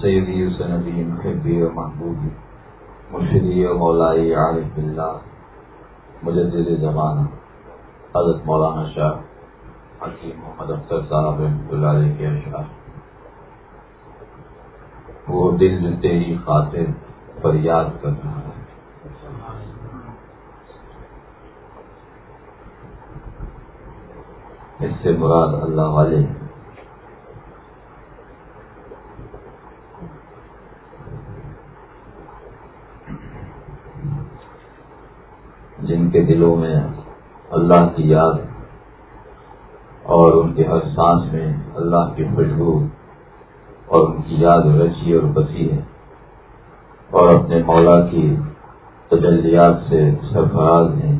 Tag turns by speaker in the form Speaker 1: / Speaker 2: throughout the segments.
Speaker 1: سیدی سندی محبی و محبوبی مرشدی و مولائی عارف اللہ مجدد زمانہ، حضرت مولانا شاہ حکیم محمد اختر صاحب رحمۃ اللہ علیہ کے اشعار۔ وہ دل تیری خاطر فریاد کر رہا ہے۔ اس سے مراد اللہ والے ہیں۔ جن کے دلوں میں اللہ کی یاد اور ان کے ہر سانس میں اللہ کی خوشبو اور ان کی یاد رچی اور بسی ہے اور اپنے مولا کی تجلیات سے سرفراز ہیں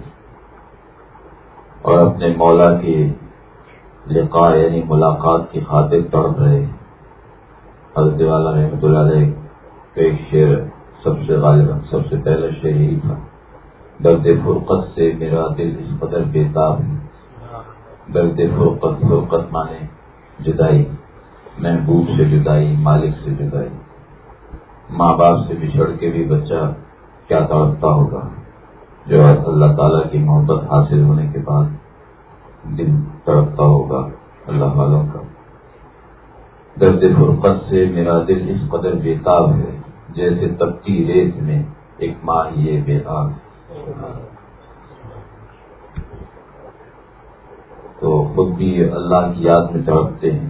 Speaker 1: اور اپنے مولا کی لقاء یعنی ملاقات کی خاطر تڑپ رہے حضرت والا رحمۃ اللہ علیہ کا ایک شعر سب سے غالب سب سے پہلا شعر یہی تھا۔ درد فرقت سے میرا دل اس قدر بےتاب ہے۔ درد فرقت فرقت مانے جدائی، محبوب سے جدائی، مالک سے جدائی۔ ماں باپ سے بچھڑ کے بھی بچہ کیا تڑپتا ہوگا؟ جو اللہ تعالیٰ کی محبت حاصل ہونے کے بعد۔ دل تڑپتا ہوگا اللہ والوں کا۔ درد فرقت سے میرا دل اس قدر بےتاب ہے جیسے تبتی ریت میں ایک ماں یہ بےتاب ہے تو خود بھی اللہ کی یاد میں تڑپتے ہیں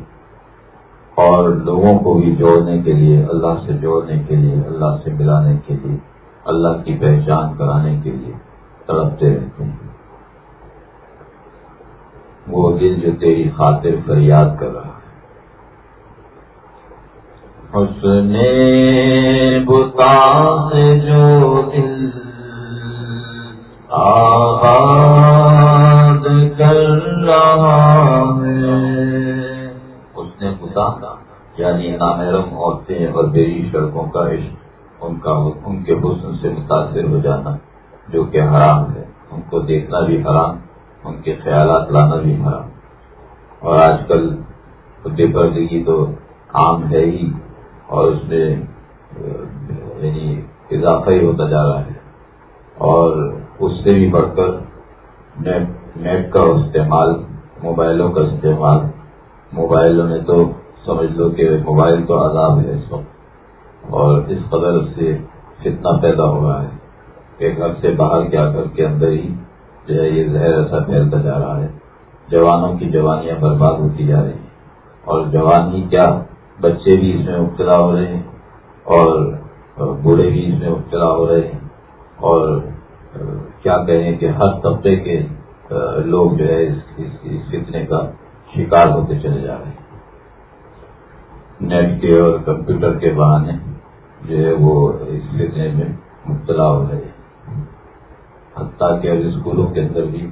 Speaker 1: اور لوگوں کو بھی جوڑنے کے لیے، اللہ سے جوڑنے کے لیے، اللہ سے ملانے کے لیے، اللہ کی پہچان کرانے کے لیے تڑپتے رہتے ہیں۔ وہ دل جو تیری خاطر فریاد کر رہا ہے۔ اس نے بتا جو دل آباد کر رہا ہے۔ اس نے خدا یعنی نامحرم عورتیں اور بیری سڑکوں کا عشق، ان کا، ان کے حسن سے متاثر ہو جانا، جو کہ حرام ہے۔ ان کو دیکھنا بھی حرام۔ ان کے خیالات لانا بھی حرام۔ اور آج کل خدے پردگی تو عام ہے ہی، اور اس میں یعنی اضافہ ہی ہوتا جا رہا ہے۔ اور اس سے بھی بڑھ کر نیٹ نیٹ کا استعمال، موبائلوں کا استعمال۔ موبائلوں میں تو سمجھ لو کہ موبائل تو عذاب ہے اس وقت۔ اور اس قدر سے فتنا پیدا ہو رہا ہے کہ گھر سے باہر کیا کر کے اندر ہی یہ زہر ایسا پھیلتا جا رہا ہے، جوانوں کی جوانیاں برباد ہوتی جا رہی ہیں۔ اور جوان ہی کیا؟ بچے بھی اس میں مبتلا ہو رہے ہیں اور بوڑھے بھی اس میں مبتلا ہو رہے ہیں۔ اور کیا کہیں کہ ہر طبقے کے لوگ جو ہے اس فتنے کا شکار ہوتے چلے جا رہے ہیں۔ نیٹ کے اور کمپیوٹر کے بہانے جو ہے وہ اس فتنے میں مبتلا ہو رہے ہیں۔ حتیٰ کہ اب اسکولوں کے اندر بھی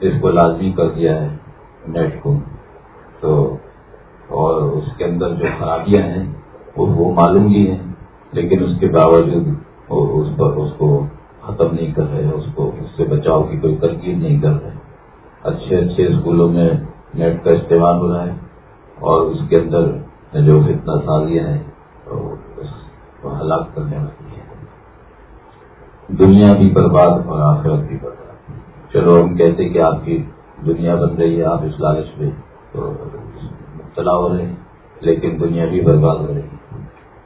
Speaker 1: اس کو لازمی کر دیا ہے نیٹ کو۔ تو اور اس کے اندر جو خرابیاں ہیں، وہ معلوم ہی ہیں، لیکن اس کے باوجود اس پر اس کو ختم نہیں کر رہے، اس کو اس سے بچاؤ کی کوئی ترکیب نہیں کر رہے۔ اچھے اچھے اسکولوں میں نیٹ کا استعمال ہو رہا ہے اور اس کے اندر جو فتنا سازیاں ہیں، وہ ہلاک کرنے والی دنیا بھی برباد اور آخرت بھی برباد۔ چلو، ہم کہتے کہ آپ کی دنیا بن رہی ہے، آپ اس لالچ میں تو مبتلا ہو رہے ہیں، لیکن دنیا بھی برباد ہو رہی ہے۔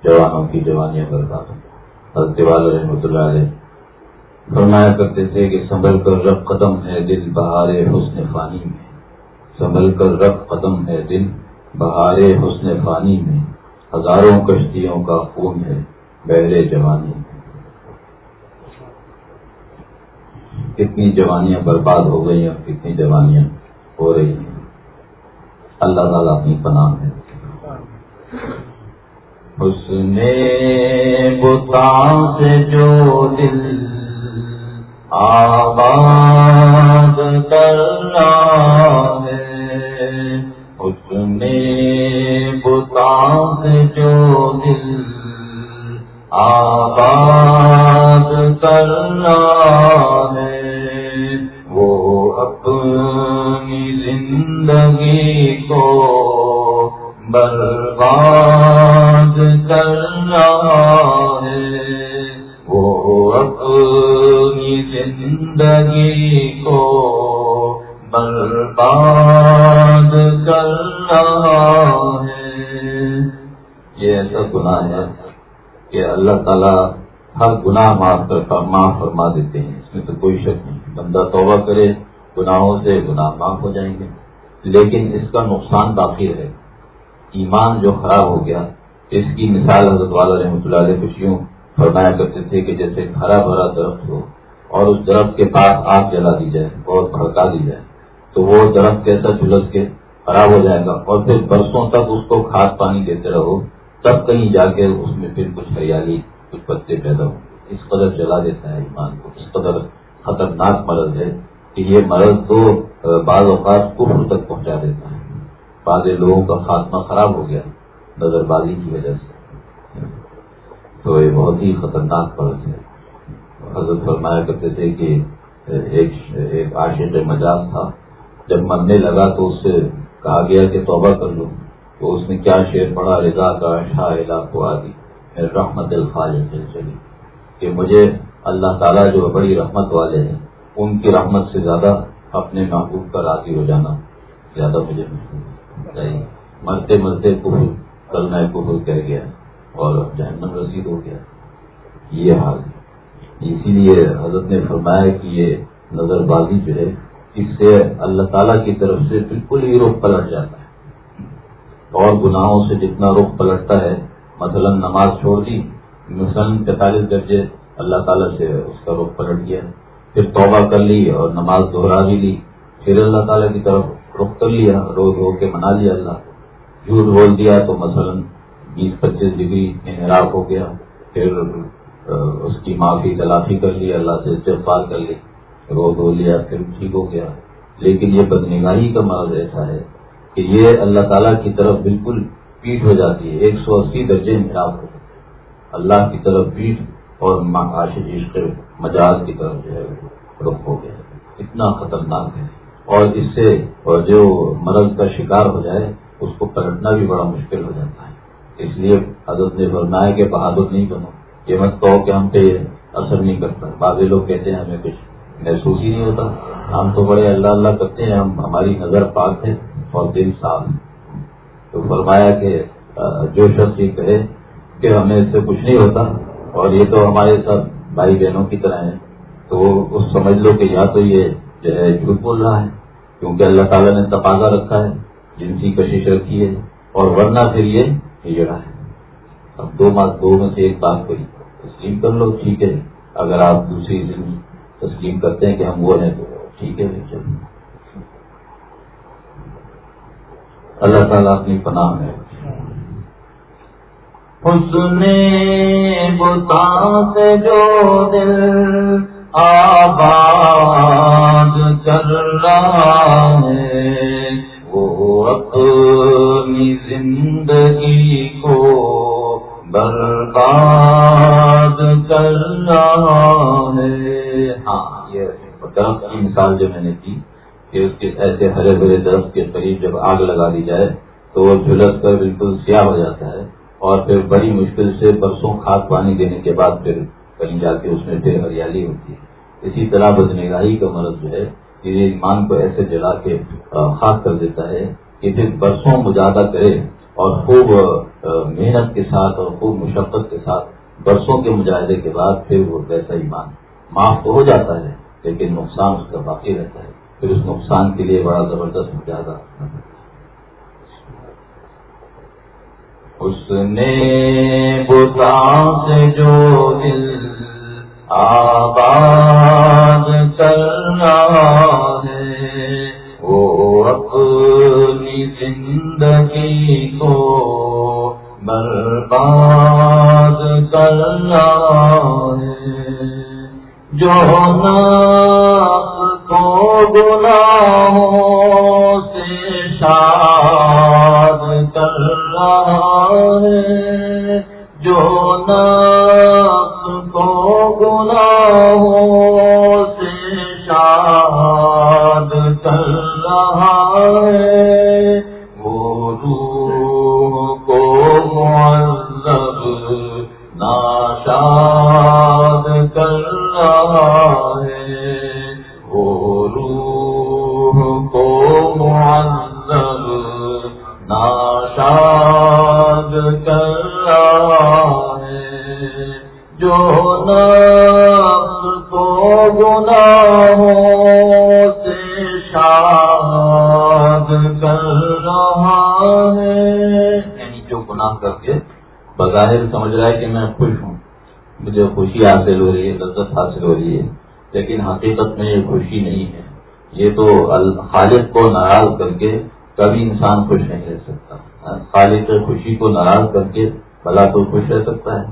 Speaker 1: جوانوں کی جوانیاں برباد ہو حضرت والا رحمۃ اللہ علیہ فرمایا کرتے تھے کہ سنبھل کر رب قدم ہے دل، بہار حسن فانی میں۔ سنبھل کر رب قدم ہے دل، بہار حسن فانی میں۔ ہزاروں کشتیوں کا خون ہے، بہرے جوانی میں۔ کتنی جوانیاں برباد ہو گئی اور کتنی جوانیاں ہو رہی ہیں۔ اللہ تعالیٰ اپنی پناہ ہے۔ اس نے بتا سے جو دل آباد کر رہا ہے، اس میں بتا جو دل آباد کرنا ہے۔ وہ اپنی زندگی کو برباد کرنا ہے۔ وہ اپنی زندگی کو برباد کرنا ہے۔ یہ ایسا گناہ ہے اللہ تعالیٰ ہر گناہ معاف کر معاف فرما دیتے ہیں۔ اس میں تو کوئی شک نہیں بندہ توبہ کرے، گناہوں سے گناہ معاف ہو جائیں گے۔ لیکن اس کا نقصان باقی ہے ایمان جو خراب ہو گیا، اس کی مثال حضرت والا رحمۃ اللہ علیہ خوشیوں فرمایا کرتے تھے کہ جیسے ہرا بھرا درخت ہو اور اس درخت کے پاس آگ جلا دی جائے اور بھڑکا دی جائے، تو وہ درخت کیسا جھلس کے خراب ہو جائے گا؟ اور پھر برسوں تک اس کو کھاد پانی دیتے رہو۔ تب کہیں جا کے اس میں پھر کچھ ہریالی، کچھ پتے پیدا ہوں۔ اس قدر جلا دیتا ہے ایمان کو، اس قدر خطرناک مرض ہے کہ یہ مرض تو بعض اوقات کفر تک پہنچا دیتا ہے۔ بعض لوگوں کا خاتمہ خراب ہو گیا نظر بازی کی وجہ سے۔ تو یہ بہت ہی خطرناک مرض ہے۔ حضرت فرمایا کرتے تھے کہ ایک ایک عاشق مجاز تھا۔ جب مرنے لگا تو اس سے کہا گیا کہ توبہ کر لو۔ تو اس نے کیا شعر پڑا رضا کا شاہ کو آدی رحمت الخاج چلی کہ مجھے اللہ تعالیٰ جو بڑی رحمت والے ہیں، ان کی رحمت سے زیادہ اپنے محبوب کا راضی ہو جانا زیادہ مجھے مرتے مرتے کفر کل میں کفر کہہ گیا اور جہنم رسید ہو گیا۔ یہ حال ہے۔ اسی لیے حضرت نے فرمایا کہ یہ نظر بازی جو ہے، اس سے اللہ تعالیٰ کی طرف سے بالکل ہی رخ پلٹ جاتا ہے۔ اور گناہوں سے جتنا رخ پلٹتا ہے، مثلا نماز چھوڑ دی، مثلاً پینتالیس درجے اللہ تعالیٰ سے اس کا رخ پلٹ گیا، پھر توبہ کر لی اور نماز دوہرا بھی لی، پھر اللہ تعالیٰ کی طرف رخ کر لیا رو رو کے منا لیا اللہ جھوٹ بول دیا تو مثلا بیس پچیس ڈگری انحراف ہو گیا، پھر اس کی معافی، تلافی کر لی، اللہ سے استفال کر لی رو دھو لیا، پھر ٹھیک ہو گیا۔ لیکن یہ بدنگاہی کا مرض ایسا ہے کہ یہ اللہ تعالیٰ کی طرف بالکل پیٹ ہو جاتی ہے، ایک سو اسی درجے انحراف ہو اللہ کی طرف پیٹ اور عشق مجاز کی طرف جو ہے رخ ہو گیا۔ اتنا خطرناک ہے۔ اور اس سے اور جو مرض کا شکار ہو جائے، اس کو پلٹنا بھی بڑا مشکل ہو جاتا ہے۔ اس لیے حضرت نے فرمایا کہ بہادر نہیں بنو۔ یہ مت کہو کہ ہم پہ اثر نہیں کرتا۔ بعض لوگ کہتے ہیں، ہمیں کچھ محسوس ہی نہیں ہوتا۔ ہم تو بڑے اللہ اللہ کرتے ہیں، ہم ہماری نظر پاک ہے۔ اور دل صاف تو فرمایا کہ جو شخص یہ کہے کہ ہمیں اس سے کچھ نہیں ہوتا، اور یہ تو ہمارے ساتھ بھائی بہنوں کی طرح ہیں تو اس سمجھ لو کہ یا تو یہ جو ہے جھوٹ بول رہا ہے، کیونکہ اللہ تعالیٰ نے تقاضا رکھا ہے جنسی کشش رکھی ہے، اور ورنہ پھر یہ ہجڑا ہے۔ اب دو ماہ دو میں سے ایک بات کوئی تسلیم کر لو، ٹھیک ہے۔ اگر آپ دوسری دن تسلیم کرتے ہیں کہ ہم وہ ہیں تو ٹھیک ہے، چلو۔ اللہ تعالیٰ اپنی پناہ میں حسن بتا سے جو دل آباد کر رہا ہے، وہ اپنی زندگی کو برباد کر رہا ہے۔ ہاں یہ درخت کی مثال جو میں نے کی۔ کہ اس کے ایسے ہرے بھرے درخت کے قریب جب آگ لگا دی جائے تو وہ جھلس کر بالکل سیاہ ہو جاتا ہے اور پھر بڑی مشکل سے برسوں کھاد پانی دینے کے بعد پھر کہیں جا کے اس میں پھر ہریالی ہوتی ہے۔ اسی طرح بدنگاہی کا مرض جو ہے یہ ایمان کو ایسے جلا کے خاص کر دیتا ہے کہ پھر برسوں مجاہدہ کرے اور خوب محنت کے ساتھ اور خوب مشقت کے ساتھ برسوں کے مجاہدے کے بعد پھر وہ ویسا ایمان معاف تو ہو جاتا ہے لیکن نقصان اس کا باقی رہتا ہے۔ پھر اس نقصان کے لیے بڑا زبردست مجاہدہ اس نے بتا سے جو دل آباد کرنا ہے، وہ اپنی زندگی کو برباد کرنا ہے۔ جو کو گناہوں سے شاد کر رہا ہے۔ جو نفس کو گناہوں سے شاد کر رہا ہے، وہ روح کو معذب، ناشاد کر رہا ہے۔ خوشی حاصل ہو رہی ہے، لذت حاصل ہو رہی ہے، لیکن حقیقت میں یہ خوشی نہیں ہے۔ یہ تو خالد کو ناراض کر کے کبھی انسان خوش نہیں رہ سکتا۔ خالد خوشی کو ناراض کر کے بھلا تو خوش رہ سکتا ہے۔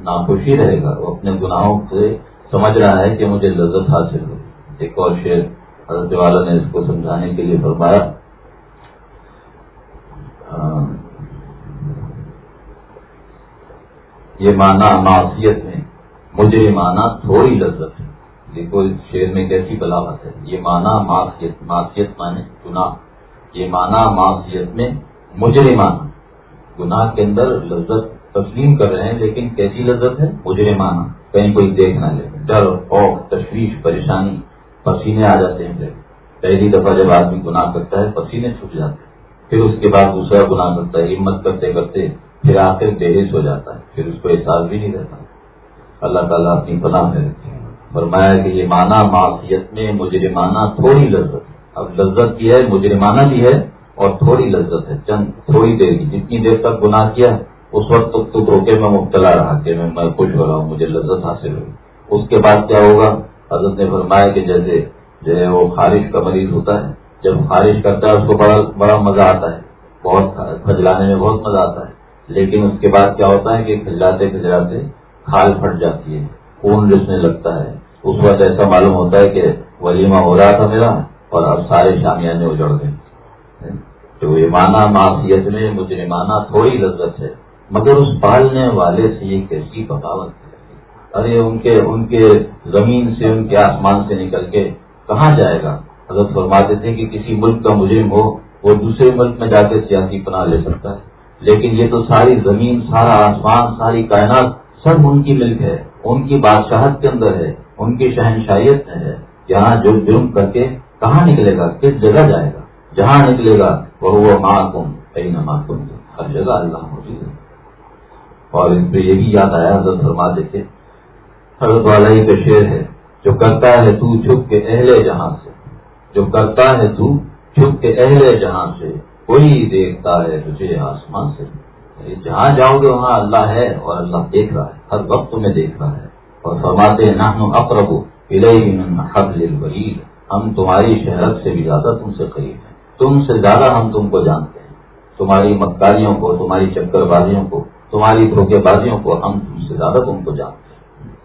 Speaker 1: ناخوشی رہے گا۔ وہ اپنے گناہوں سے سمجھ رہا ہے کہ مجھے لذت حاصل ہو۔ ایک اور شعر حضرت والا نے اس کو سمجھانے کے لیے فرمایا۔ یہ مانا معاشیت میں مجھے مانا تھوڑی لذت ہے۔ دیکھو، اس شعر میں کیسی بلاوت ہے۔ یہ مانا معاشیت معاشیت مانے گناہ۔ یہ مانا معاشیت میں مجھے مانا گناہ کے اندر لذت تسلیم کر رہے ہیں، لیکن کیسی لذت ہے؟ مجھے مانا کہیں کوئی دیکھ نہ لے۔ ڈر، خوف، تشویش، پریشانی، پسینے آ جاتے ہیں۔ پہلی دفعہ جب آدمی گناہ کرتا ہے، پسینے چھٹ جاتے ہیں۔ پھر اس کے بعد دوسرا گناہ کرتا ہے، ہمت کرتے کرتے، پھر آخر بےحص ہو جاتا ہے۔ پھر اس کو احساس بھی نہیں رہتا۔ اللہ تعالیٰ اپنی پناہ میں رکھتے ہیں۔ فرمایا کہ یہ مانا معافیت میں مجرمانہ تھوڑی لذت اب لذت کی ہے، مجرمانہ بھی ہے اور تھوڑی لذت ہے۔ چند تھوڑی دیر کی، جتنی دیر تک گناہ کیا اس وقت تک تو روکے میں مبتلا رہا کہ میں خوش ہو رہا ہوں، مجھے لذت حاصل ہوئی۔ اس کے بعد کیا ہوگا؟ حضرت نے فرمایا کہ جیسے جو ہے وہ خارش کا مریض ہوتا ہے، جب خارش کرتا ہے، اس کو بڑا بڑا مزہ آتا ہے۔ بہت کھجلانے میں بہت مزہ آتا ہے۔ لیکن اس کے بعد کیا ہوتا ہے کہ کھجلاتے کھجلاتے کھال پھٹ جاتی ہے، خون رسنے لگتا ہے۔ اس وقت ایسا معلوم ہوتا ہے کہ ولیمہ ہو رہا تھا میرا اور اب سارے شامیانے اجڑ گئے۔ تو یہ مانا معافیت میں مجھے مانا تھوڑی لذت ہے، مگر اس پالنے والے سے یہ کیسی بغاوت ہے؟ ارے، ان کے ان کے زمین سے، ان کے آسمان سے نکل کے کہاں جائے گا؟ حضرت فرماتے تھے کہ کسی ملک کا مجرم ہو، وہ دوسرے ملک میں جا کے سیاسی پناہ لے سکتا ہے۔ لیکن یہ تو ساری زمین، سارا آسمان، ساری کائنات سب ان کی ملک ہے، ان کی بادشاہت کے اندر ہے، ان کی شہنشائیت میں ہے۔ یہاں جو جرم کر کے کہاں نکلے گا؟ کس جگہ جائے گا؟ جہاں نکلے گا؟ وہ ماں کم کئی نہ ماں کم ہر جگہ اللہ موجود ہے۔ اور اس پہ یہ بھی یاد آیا، حضرت فرماتے تھے حضرت والا ہی کا شعر ہے، جو کرتا ہے تو چھپ کے اہل جہاں سے۔ جو کرتا ہے تو چھپ کے اہل جہاں سے کوئی دیکھتا ہے تجھے آسمان سے۔ جہاں جاؤ گے وہاں اللہ ہے اور اللہ دیکھ رہا ہے، ہر وقت تمہیں دیکھ رہا ہے۔ اور فرماتے ہیں نہ اقرب حبل ہم تمہاری شہرت سے بھی زیادہ تم سے قریب ہیں۔ تم سے زیادہ ہم تم کو جانتے ہیں۔ تمہاری مکاریوں کو، تمہاری چکر بازیوں کو، تمہاری دھوکے بازیوں کو ہم تم سے زیادہ تم کو جانتے ہیں۔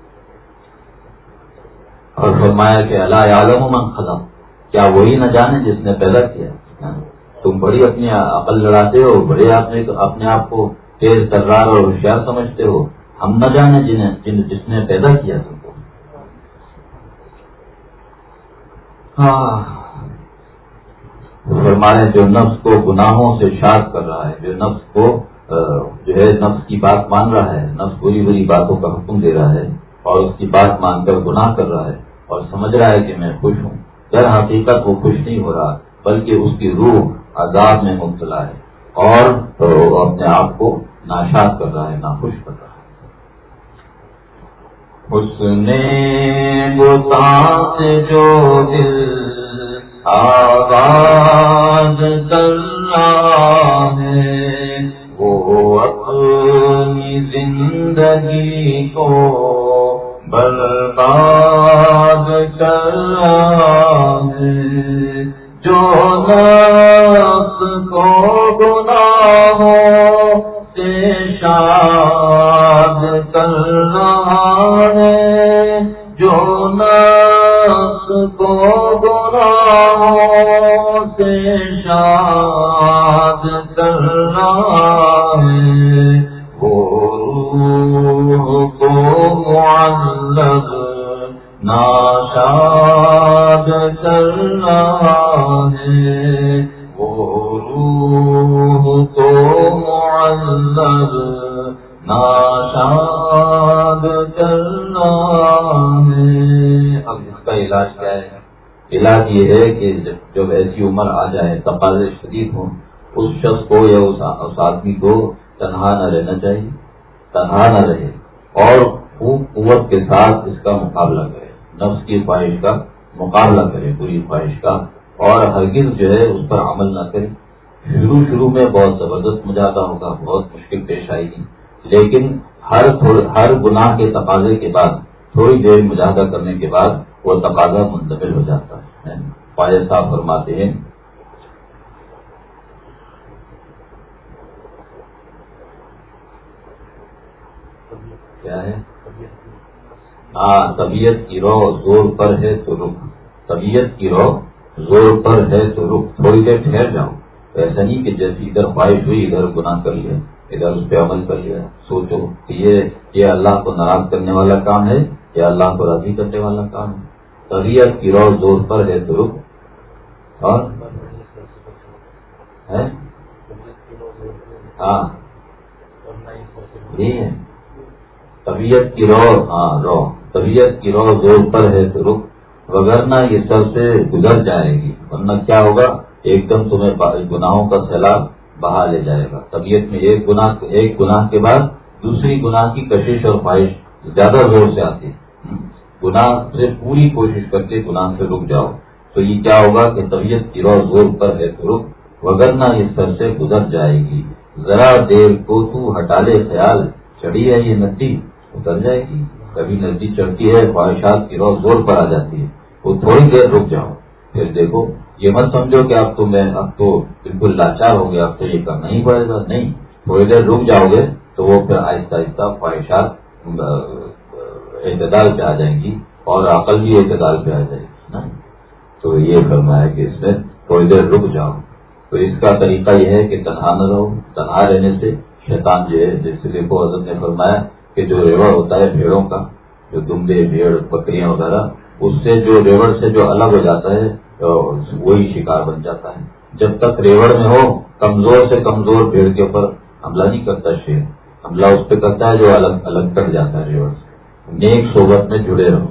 Speaker 1: اور فرمایا کہ اللہ عالم من خزم کیا وہی نہ جانے جس نے پیدا کیا؟ تم بڑی اپنی عقل لڑاتے ہو، بڑے اپنے آپ کو تیز ترار اور ہوشیار سمجھتے ہو۔ ہم نہ جانے جنہیں جن جس نے پیدا کیا تم کو۔ ہاں۔ جو نفس کو گناہوں سے شاد کر رہا ہے، جو نفس کو جو ہے، نفس کی بات مان رہا ہے، نفس بری بری باتوں کا حکم دے رہا ہے اور اس کی بات مان کر گناہ کر رہا ہے اور سمجھ رہا ہے کہ میں خوش ہوں۔ در حقیقت وہ خوش نہیں ہو رہا، بلکہ اس کی روح عذاب میں مبتلا ہے اور اپنے آپ کو ناشاد کر رہا ہے، ناخوش کر رہا ہے۔ اس نے جو دل آواز ہے، وہ اپنی زندگی کو برباد کر جو نفس کو گناہوں سے شاد کر رہا ہے، جو نفس کو گناہوں سے شاد کر رہا ہے کو معلق ناشاد چلنا ہے، وہ روح کو معلق ناشاد چلنا ہے۔ اب اس کا علاج کیا ہے؟ علاج یہ ہے کہ جب ایسی عمر آ جائے، تقاضے شدید ہوں، اس شخص کو یا اس آدمی کو تنہا نہ رہنا چاہیے، تنہا نہ رہے اور خوب قوت کے ساتھ اس کا مقابلہ کرے۔ نفس کی خواہش کا مقابلہ کرے، بری خواہش کا، اور ہرگز جو ہے اس پر عمل نہ کرے۔ شروع شروع میں بہت زبردست مجاہدہ ہوگا، بہت مشکل پیش آئے گی۔ لیکن ہر ہر گناہ کے تقاضے کے بعد، تھوڑی دیر مجاہدہ کرنے کے بعد، وہ تقاضا منتقل ہو جاتا ہے۔ فائد صاحب فرماتے ہیں، کیا ہے؟ ہاں طبیعت کی رو زور پر ہے تو رک طبیعت کی رو زور پر ہے تو رک تھوڑی دیر ٹھہر جاؤ۔ ایسا نہیں کہ جیسی ادھر خواہش ہوئی، ادھر گناہ کر لیا، ادھر اس پہ عمل کر لیا۔ سوچو کہ یہ یہ اللہ کو ناراض کرنے والا کام ہے یا اللہ کو راضی کرنے والا کام ہے۔ طبیعت کی رو زور پر ہے تو رک اور؟ ہاں۔ ہے۔ طبیعت کی رو ہاں رو۔ طبیعت کی رو زور پر ہے تو رک وغیرہ یہ سب سے گزر جائے گی، ورنہ کیا ہوگا؟ ایک دم تمہیں گناہوں کا سیلاب بہا لے جائے گا۔ طبیعت میں ایک گناہ ایک گناہ کے بعد دوسری گناہ کی کشش اور خواہش زیادہ زور سے آتی ہے۔ گناہ سے پوری کوشش کر کے گناہ سے رک جاؤ۔ تو یہ کیا ہوگا کہ طبیعت کی رو زور پر ہے تو رک وغیرہ اس سر سے گزر جائے گی۔ ذرا دیر کو تو ہٹا لے، خیال، چڑھی ہے یہ ندی اتر جائے گی۔ کبھی ندی چڑھتی ہے، خواہشات کی رو زور پر آ جاتی ہے۔ وہ تھوڑی دیر رک جاؤ۔ پھر دیکھو، یہ مت سمجھو کہ اب تو میں، اب تو بالکل لاچار ہو گیا، اب تو یہ کرنا ہی پڑے گا۔ نہیں، تھوڑی دیر رک جاؤ گے تو وہ پھر آہستہ آہستہ خواہشات اعتدال پہ آ جائیں گی اور عقل بھی اعتدال پہ آ جائے گی نا؟ تو یہ کرنا ہے کہ اس میں تھوڑی دیر رک جاؤ۔ تو اس کا طریقہ یہ ہے کہ تنہا نہ رہو، تنہا رہنے سے شیطان جو ہے جیسے دیکھو حضرت نے فرمایا کہ جو ریوڑ ہوتا ہے بھیڑوں کا، جو دمبے، بھیڑ بکریاں وغیرہ، اس سے جو ریوڑ سے جو الگ ہو جاتا ہے وہی شکار بن جاتا ہے۔ جب تک ریوڑ میں ہو، کمزور سے کمزور بھیڑ کے اوپر حملہ نہیں کرتا شیر۔ حملہ اس پہ کرتا ہے جو الگ الگ کٹ جاتا ہے ریوڑ سے۔ نیک صحبت میں جڑے رہو۔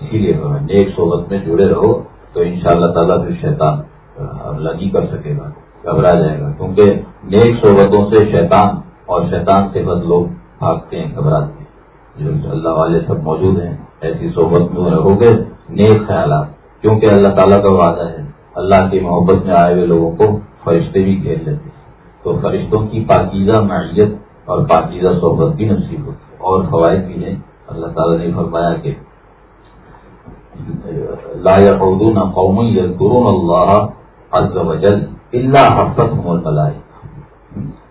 Speaker 1: اسی لیے نیک صحبت میں جڑے رہو تو ان شاء اللہ تعالیٰ پھر شیطان حملہ نہیں کر سکے گا، گھبرا جائے گا۔ کیونکہ نیک صحبتوں سے شیطان اور شیطان سے بد لوگ بھاگتے ہیں، گھبراتے ہیں۔ جو اللہ والے سب موجود ہیں، ایسی صحبت میں رہو گے، نیک خیالات۔ کیونکہ اللہ تعالیٰ کا وعدہ ہے، اللہ کی محبت میں آئے ہوئے لوگوں کو فرشتے بھی گھیر لیتے ہیں۔ تو فرشتوں کی پاکیزہ معیت اور پاکیزہ صحبت بھی نصیب ہوتی ہے۔ اور فوائد بھی ہیں۔ اللہ تعالیٰ نے فرمایا کہ، لا نہ قوم یذکرون اللہ عز وجل اللہ حفت ملائے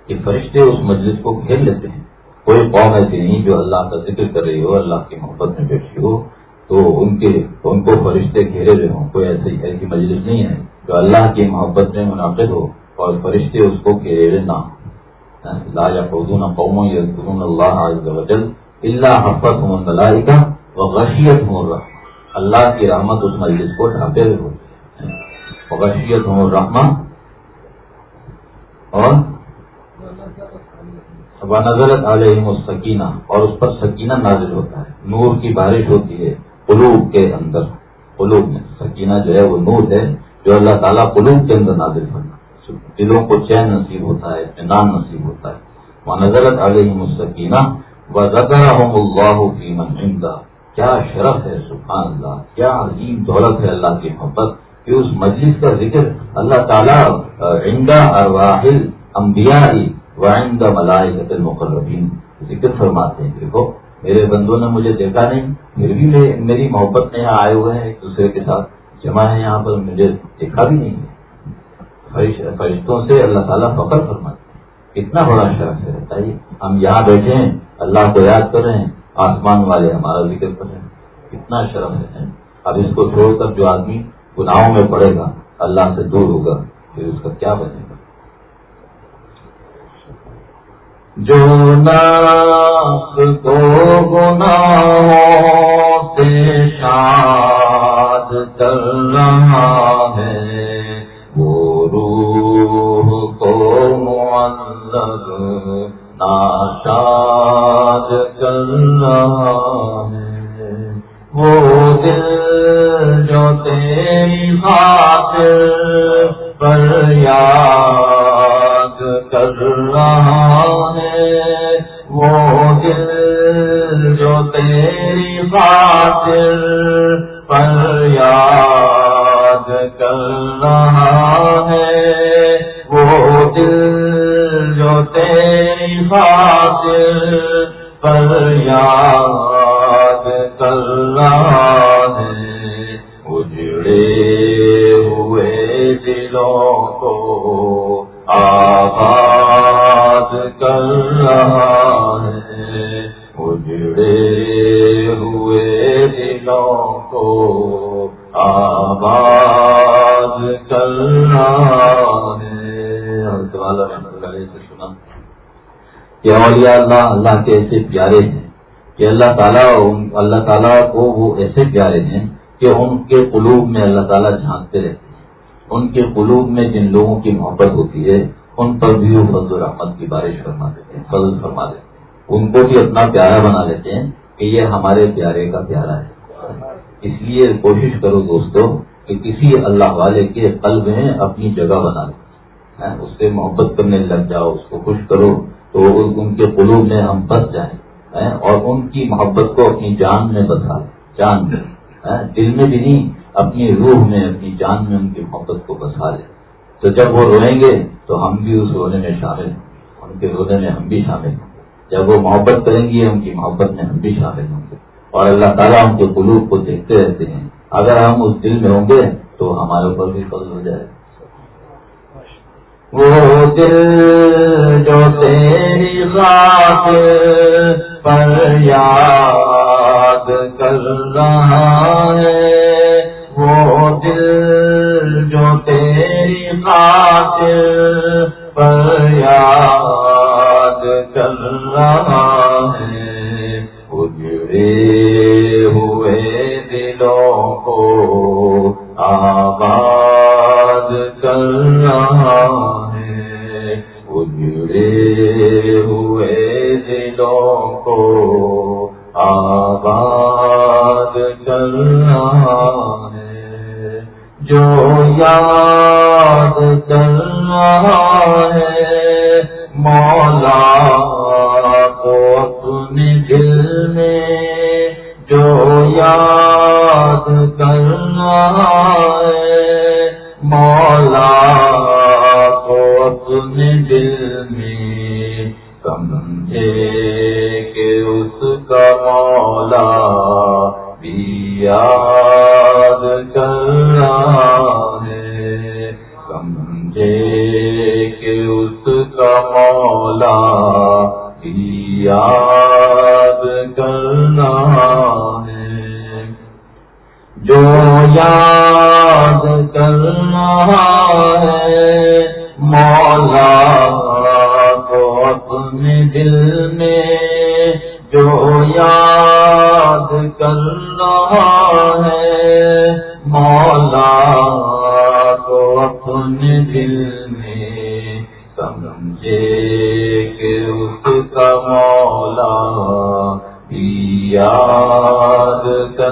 Speaker 1: کہ فرشتے اس مجلس کو گھیر لیتے ہیں۔ کوئی قوم ایسی نہیں جو اللہ کا ذکر کر رہی ہو، اللہ کی محبت میں بیٹھی ہو، تو ان کے، ان کو فرشتے گھیرے ہوئے ہوں۔ کوئی ایسی ایسی مجلس نہیں ہے جو اللہ کی محبت میں منعقد ہو اور فرشتے اس کو گھیرے ہوئے نہ لا یا قوم یذکرون اللہ عز اللہ حفت ہوں ملائکہ و غشیت اللہ کی رحمت اس مجلس کو ڈھانپے ہوئے۔ ہوتی غشیت ہوں رحمہ اور و نظرت علیہ سکینہ اور اس پر سکینہ نازل ہوتا ہے۔ نور کی بارش ہوتی ہے قلوب کے اندر۔ قلوب میں سکینہ جو ہے وہ نور ہے جو اللہ تعالیٰ قلوب کے اندر نازل کرنا دلوں کو چین نصیب ہوتا ہے، اطمینان نصیب ہوتا ہے۔ وہ نظرت علیہ مسکینہ و زکر اللہ کی منزہ کیا شرف ہے، سبحان اللہ! کیا عظیم دولت ہے اللہ کی محبت کہ اس مجلس کا ذکر اللہ تعالیٰ عندہ ارواحل انبیاء عندہ ملائکت المقربین۔ ذکر فرماتے ہیں، دیکھو، میرے بندوں نے مجھے دیکھا نہیں، پھر بھی میری محبت میں یہاں آئے ہوئے ہیں، ایک دوسرے کے ساتھ جمع ہے یہاں پر، مجھے دیکھا بھی نہیں ہے۔ فرشتوں سے اللہ تعالیٰ فخر فرماتے ہیں۔ کتنا بڑا شرف ہے، بتائیے۔ ہم یہاں بیٹھے ہیں، اللہ کو یاد کر رہے ہیں، آسمان والے ہمارا ذکر کر رہے ہیں۔ کتنا شرف ہے اب اس کو چھوڑ کر جو آدمی گناہوں میں پڑے گا، اللہ سے دور ہوگا، پھر اس کا کیا بنے؟ گا جو ناس کو گناہوں سے شاد کر رہا ہے، وہ روح کو معلق ناشاد کر رہا ہے۔ وہ دل جو تیری خاطر پر یاد کر رہا ہے وہ دل جو تیری خاطر پر یاد کر رہا ہے وہ دل جو تیری خاطر پر یاد کر رہا ہے اجڑے ہوئے دلوں کو آباد کر رہا ہے۔ اجڑے ہوئے دلوں کو آباد کر رہا ہے۔ سنا کہ اولیاء اللہ اللہ کے ایسے پیارے ہیں کہ اللہ تعالیٰ اللہ تعالیٰ کو وہ ایسے پیارے ہیں کہ ان کے قلوب میں اللہ تعالیٰ جھانکتے رہتے ہیں۔ ان کے قلوب میں جن لوگوں کی محبت ہوتی ہے، ان پر بھی وہ فضل الرحمت کی بارش فرما دیتے ہیں، فضل فرما دیتے ہیں۔ ان کو بھی اپنا پیارا بنا لیتے ہیں کہ یہ ہمارے پیارے کا پیارا ہے۔ اس لیے کوشش کرو دوستو کہ کسی اللہ والے کے قلب میں اپنی جگہ بنا لیں ہاں، اس سے محبت کرنے لگ جاؤ، اس کو خوش کرو تو ان کے قلوب میں ہم بس جائیں۔ ہاں، اور ان کی محبت کو اپنی جان میں بسا لیں۔ جان میں۔ ہاں، دل میں بھی نہیں اپنی روح میں، اپنی جان میں ان کی محبت کو بسا لیں تو جب وہ روئیں گے، تو ہم بھی اس رونے میں شامل ہیں ان کے رونے میں ہم بھی شامل ہوں۔ گے جب وہ محبت کریں گے ان کی محبت میں ہم بھی شامل ہوں گے۔ اور اللہ تعالیٰ ان کے قلوب کو دیکھتے رہتے ہیں۔ اگر ہم اس دل میں ہوں گے، تو ہمارے اوپر بھی فضل ہو جائے۔ وہ دل جو تیری پر یاد کر رہا ہے دل جو تیری خاطر پر یاد کر رہا ہے۔ اجڑے ہوئے دلوں کو آباد کر رہا ہے۔ اجڑے ہوئے دلوں کو آباد کر رہا ہے جو یاد کر رہا ہے، مولا کو اپنے دل میں جو یاد کر رہا ہے، مولا کو اپنے دل میں سمجھے کہ اس کا مولا بھی یاد کر رہا ہے سمجھے کہ اس کا مولا بھی یاد کر رہا ہے جو یاد کر رہا ہے مولا کو اپنے دل میں جو یاد کر رہا ہے، مولا کو اپنے دل میں سمجھے کہ اس کا مولا یاد کر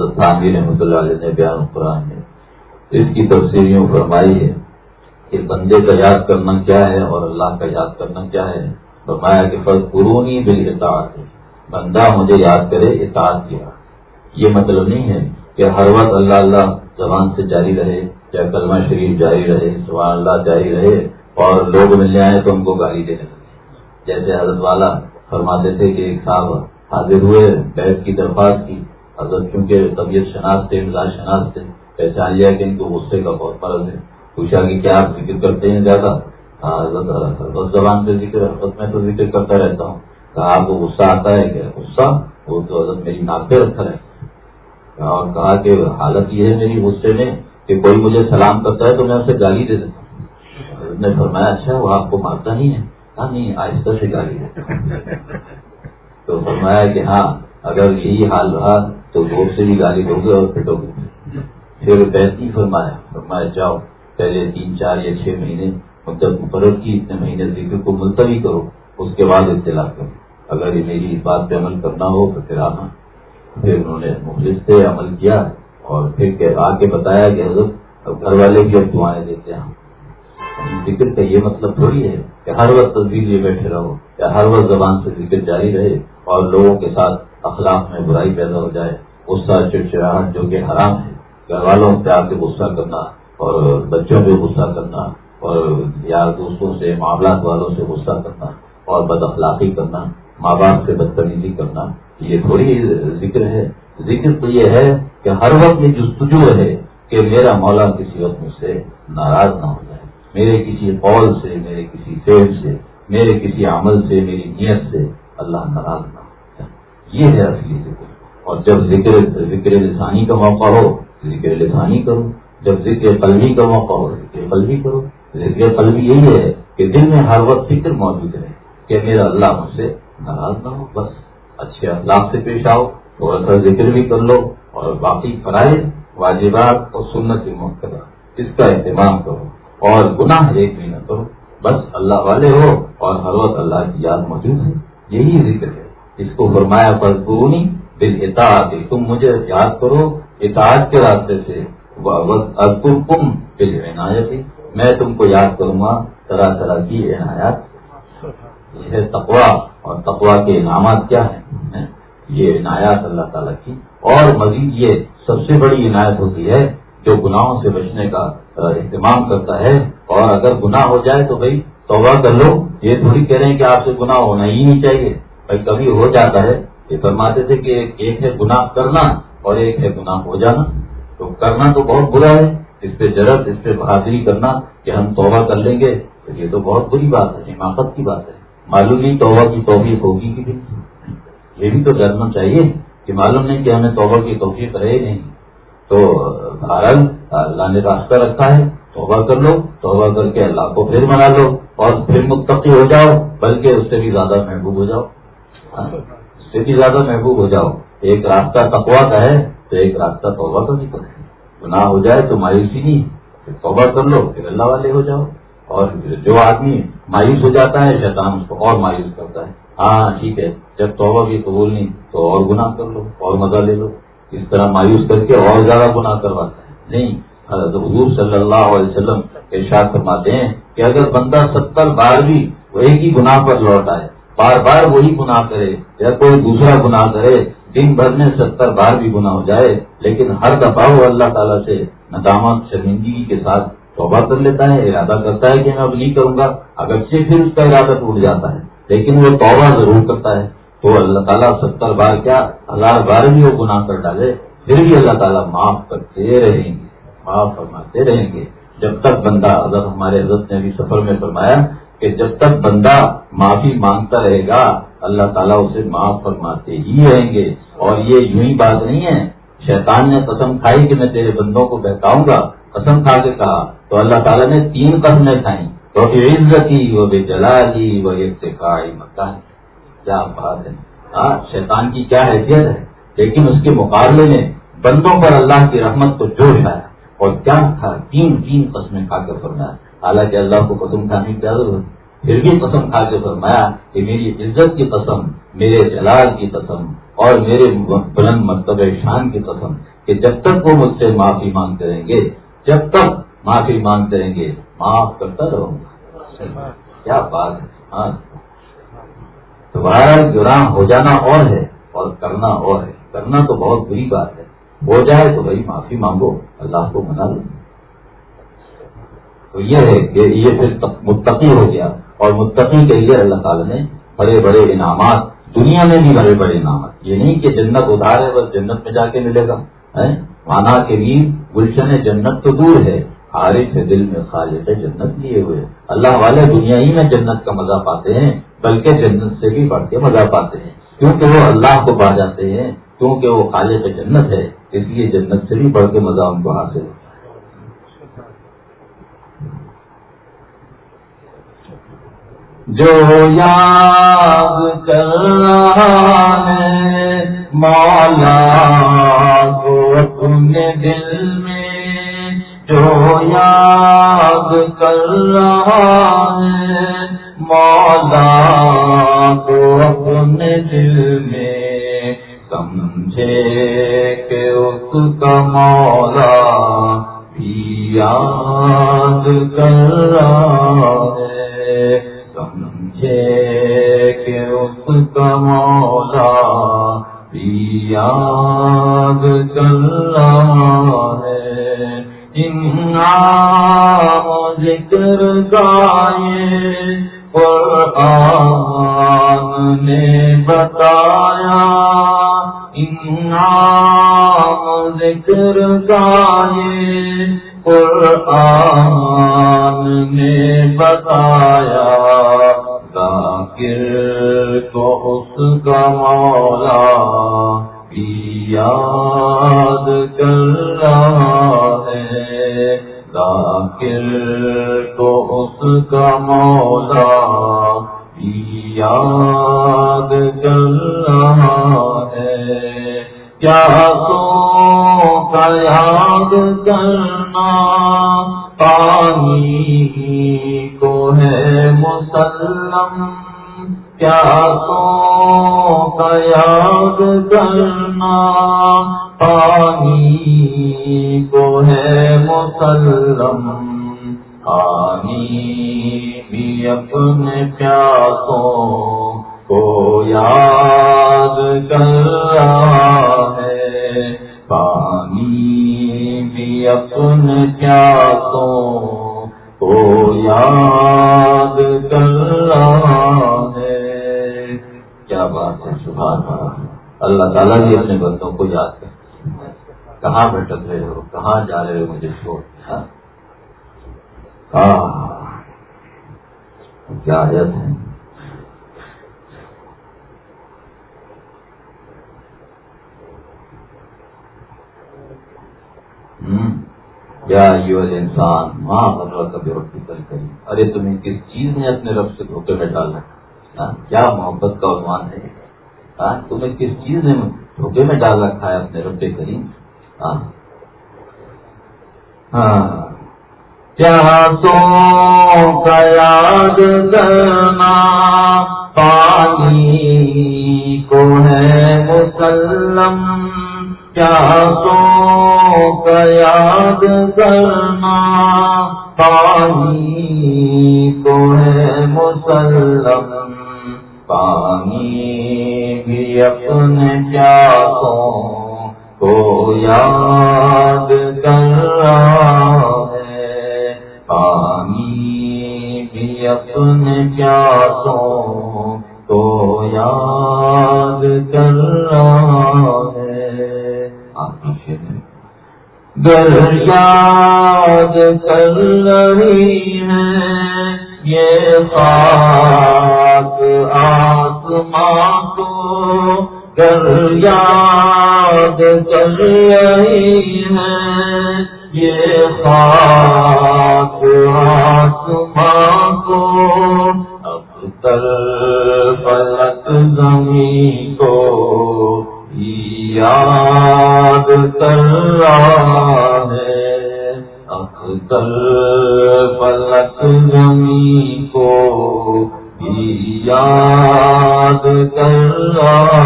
Speaker 1: حضرت خانوی رحمۃ اللہ علیہ نے بیان قرآن میں اس کی تفصیلیوں فرمائی ہے کہ بندے کا یاد کرنا کیا ہے اور اللہ کا یاد کرنا کیا ہے؟ فرمایا کہ فرض قرونی بل اطاعت ہے بندہ مجھے یاد کرے اطاعت کیا یہ مطلب نہیں ہے کہ ہر وقت اللہ اللہ زبان سے جاری رہے یا کلمہ شریف جاری رہے، سبحان اللہ جاری رہے اور لوگ مل جائیں تو ان کو گالی دینے لگے۔ جیسے حضرت والا فرماتے تھے کہ ایک صاحب حاضر ہوئے، بیٹھ کی درخواست کی اگر چونکہ طبیعت شناخت تھے مزاج شناخت تھے پہچان لیا کہ ان کو غصے کا بہت فرض ہے۔ پوچھا کہ کیا آپ ذکر کرتے ہیں زیادہ؟ حضرت زبان سے ذکر، حضرت میں تو ذکر کرتا رہتا ہوں۔ کہا، آپ کو غصہ آتا ہے کیا؟ غصہ؟ وہ تو حضرت میری ناک پہ رکھا ہے۔ اور کہا کہ حالت یہ ہے میری غصے میں کہ کوئی مجھے سلام کرتا ہے تو میں اسے گالی دے دیتا ہوں۔ حضرت نے فرمایا اچھا وہ آپ کو مارتا نہیں ہے۔ ہاں نہیں، آہستہ سے گالی دیتا تو فرمایا کہ ہاں اگر یہی حال رہا تو زور سے بھی گالی دو گے اور پھٹو گے پھر پینتی فرمایا فرمایا، جاؤ، پہلے تین، چار یا چھ مہینے مدت مقرر کی اتنے مہینے ذکر کو ملتوی کرو، اس کے بعد اطلاع کرو۔ اگر یہ میری اس بات پہ عمل کرنا ہو تو پھر آنا۔ پھر انہوں نے مخلص سے عمل کیا اور پھر آ کے بتایا کہ حضرت، اب گھر والے بھی اب دعائیں دیتے ہیں۔ ذکر کا یہ مطلب تھوڑی ہے کہ ہر وقت تصویر لیے بیٹھے رہو یا ہر وقت زبان سے ذکر جاری رہے اور لوگوں کے ساتھ اخلاق میں برائی پیدا ہو جائے، غصہ، چڑچڑاہٹ جو کہ حرام ہے، گھر والوں سے آ کے غصہ کرنا اور بچوں پہ غصہ کرنا اور یار دوستوں سے، معاملات والوں سے غصہ کرنا اور بد اخلاقی کرنا، ماں باپ سے بدتمیزی کرنا، یہ تھوڑی ذکر ہے۔ ذکر تو یہ ہے کہ ہر وقت یہ جستجو ہے کہ میرا مولا کسی وقت مجھ سے ناراض نہ ہو جائے۔ میرے کسی قول سے، میرے کسی فیل سے، میرے کسی عمل سے، میری نیت سے اللہ ناراض نہ یہ ہے اصلی ذکر اور جب ذکر ذکر لسانی کا موقع ہو، ذکر لسانی کرو۔ جب ذکر قلبی کا موقع ہو، ذکر قلبی کرو۔ ذکر قلبی یہی ہے کہ دل میں ہر وقت فکر موجود رہے کہ میرا اللہ مجھ سے ناراض نہ ہو، بس اچھے اخلاق سے پیش آؤ، تھوڑا سا ذکر بھی کر لو اور باقی فرائض، واجبات اور سنت موقع اس کا اہتمام کرو۔ اور گناہ ایک بھی نہ کرو۔ بس اللہ والے ہو اور ہر وقت اللہ کی یاد موجود ہے۔ یہی ذکر ہے۔ اس کو فرمایا فضبونی بال اطاعت تم مجھے یاد کرو اطاعت کے راستے سے۔ کم بل عنایت میں تم کو یاد کروں گا طرح طرح کی عنایات۔ یہ ہے تقوا اور تقوا کے انعامات کیا ہیں؟ یہ عنایات اللہ تعالیٰ کی۔ اور مزید یہ سب سے بڑی عنایت ہوتی ہے جو گناہوں سے بچنے کا اہتمام کرتا ہے۔ اور اگر گناہ ہو جائے تو بھائی توبہ کر لو۔ یہ تھوڑی کہہ رہے ہیں کہ آپ سے گناہ ہونا ہی نہیں چاہیے۔ کبھی ہو جاتا ہے یہ فرماتے تھے کہ ایک ہے گناہ کرنا اور ایک ہے گناہ ہو جانا۔ تو کرنا تو بہت برا ہے، اس پہ ضرورت اس پہ بہادری کرنا کہ ہم توبہ کر لیں گے، تو یہ تو بہت بری بات ہے، حماقت کی بات ہے۔ معلوم نہیں توبہ کی توفیق ہوگی کہ یہ بھی تو ڈرنا چاہیے کہ معلوم نہیں کہ ہمیں توبہ کی توفیق رہے نہیں۔ تو بھارت اللہ نے راستہ رکھا ہے، توبہ کر لو، توبہ کر کے اللہ کو پھر منا لو اور پھر متقی ہو جاؤ، بلکہ اس سے بھی زیادہ محبوب ہو جاؤ۔ اس سے بھی زیادہ محبوب ہو جاؤ۔ ایک راستہ تقوا کا ہے تو ایک راستہ توبہ کا بھی ہے گناہ ہو جائے تو مایوسی نہیں پھر توبہ کر لو، پھر اللہ والے ہو جاؤ۔ اور جو آدمی مایوس ہو جاتا ہے، شیطان اس کو اور مایوس کرتا ہے۔ ہاں ٹھیک ہے، جب توبہ بھی قبول نہیں تو اور گناہ کر لو، اور مزہ لے لو۔ اس طرح مایوس کر کے اور زیادہ گناہ کرواتا ہے۔ نہیں حضور صلی اللہ علیہ وسلم ارشاد فرماتے ہیں کہ اگر بندہ ستر بار بھی وہ ایک ہی گناہ پر لوٹ آئے بار بار وہی گناہ کرے، یا کوئی دوسرا گناہ کرے، دن بھر میں ستر بار بھی گناہ ہو جائے، لیکن ہر دفعہ وہ اللہ تعالیٰ سے ندامت، شرمندگی کے ساتھ توبہ کر لیتا ہے، ارادہ کرتا ہے کہ میں اب نہیں کروں گا، اگرچہ پھر اس کا ارادہ ٹوٹ جاتا ہے، لیکن وہ توبہ ضرور کرتا ہے۔ تو اللہ تعالیٰ ستر بار کیا ہزار بار بھی وہ گناہ کر ڈالے، پھر بھی اللہ تعالیٰ معاف کرتے رہیں گے، معاف فرماتے رہیں گے۔ جب تک بندہ اگر ہمارے حضرت نے ابھی سفر میں فرمایا کہ جب تک بندہ معافی مانگتا رہے گا، اللہ تعالیٰ اسے معاف فرماتے ہی رہیں گے۔ اور یہ یوں ہی بات نہیں ہے۔ شیطان نے قسم کھائی کہ میں تیرے بندوں کو بہتاؤں گا۔ قسم کھا کے کہا، تو اللہ تعالیٰ نے تین قسمیں کھائیں۔ تو عزت ہی وہ بے جلا دی وہ اتقائی مکان۔ کیا بات ہے؟ ہاں شیطان کی کیا حیثیت ہے؟ لیکن اس کے مقابلے میں بندوں پر اللہ کی رحمت کو جوڑ لایا اور کیا تھا؟ تین تین قسمیں کھا کے فرمایا۔ حالانکہ اللہ کو قسم کھانے کی کیا ضرورت پھر بھی قسم کھا کے فرمایا کہ میری عزت کی قسم، میرے جلال کی قسم اور میرے بلند مرتبہ شان کی قسم کہ جب تک وہ مجھ سے معافی مانگتے رہیں گے، جب تک معافی مانگتے رہیں گے، معاف کرتا رہوں گا۔ کیا بات ہے؟ ہاں۔ تمہارا گراہ ہو جانا اور ہے اور کرنا اور ہے۔ کرنا تو بہت بری بات ہے۔ ہو جائے تو بھائی معافی مانگو، اللہ کو منا لو تو یہ ہے کہ یہ پھر متقی ہو گیا اور متقی کے لیے اللہ تعالیٰ نے بڑے بڑے انعامات، دنیا میں بھی بڑے بڑے انعامات۔ یہ نہیں کہ جنت ادھار ہے، بس جنت میں جا کے ملے گا مانا کے لیے گلشن جنت تو دور ہے عارف ہے، دل میں خالص ہے، جنت لیے ہوئے اللہ والے دنیا ہی میں جنت کا مزہ پاتے ہیں، بلکہ جنت سے بھی بڑھ کے مزہ پاتے ہیں۔ کیونکہ وہ اللہ کو پا جاتے ہیں، کیونکہ وہ خالص جنت ہے، اس لیے جنت سے بھی بڑھ کے مزہ ان کو حاصل ہے۔ جو یاد کر رہا ہے، مولا کو اپنے دل میں جو یاد کر رہا ہے، مولا کو اپنے دل میں سمجھے کہ اس کا مولا بھی یاد کر رہا ہے۔ کہ اس کا مولا یاد چل رہا ہے۔ ذکر گائے، قرآن نے بتایا۔ انعام ذکر گائے قرآن نے بتایا، ذاکر کو اس کا مولا یاد کر رہا ہے۔ ذاکر کو اس کا مولا یاد کر رہا ہے۔ کا یاد کرنا پانی کو ہے مسلم، کیا تو کا یاد کرنا پانی کو ہے مسلم، پانی بھی اپنے پیاسوں کو یاد کر رہا ہے۔ پانی بھی اپنے پیاسوں کو یاد کر رہا ہے۔ کیا بات ہے؟ سبحان اللہ۔ تعالیٰ بھی اپنے بندوں کو یاد کر کہاں بھٹک رہے ہو؟ کہاں جا رہے ہو مجھے چھوڑ ہاں۔ کیا ہے؟ کیا انسان ماں بدلا کبھی روٹی کل کری ارے تمہیں کس چیز نے اپنے رب سے دھوکے میں ڈالا ہاں، کیا محبت کا عنوان ہے ہاں، تمہیں کس چیز نے دھوکے میں ڈال رکھا ہے اپنے رب کریم؟ ہاں۔ کیا تو یاد کرنا پانی کو ہے مسلم؟ کیا تو کا یاد کرنا؟ پانی کو ہے مسلم، پانی بھی اپنے پیاسوں کو یاد کر رہا پانی بھی اپنے پیاسوں گر یاد کر رہی ہے۔ یہ خاک آسماں کو گر یاد کر رہی ہے۔ یہ خاک آسمان کو اب تر فلک زمین کو یاد کر رہا پلک فلک زمین کو یاد کر رہا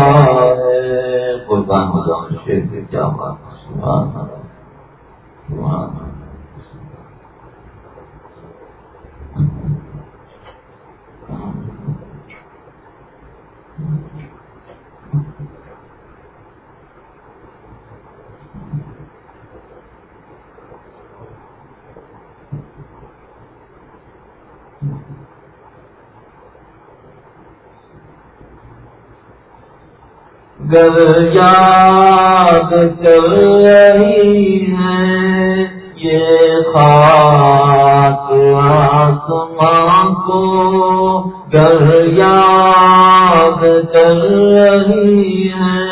Speaker 1: ہے قربان ہو جاؤں شیر کیا بات سبحان گر یاد کر رہی ہے، یہ خاک آسمان کو گر یاد کر رہی ہے،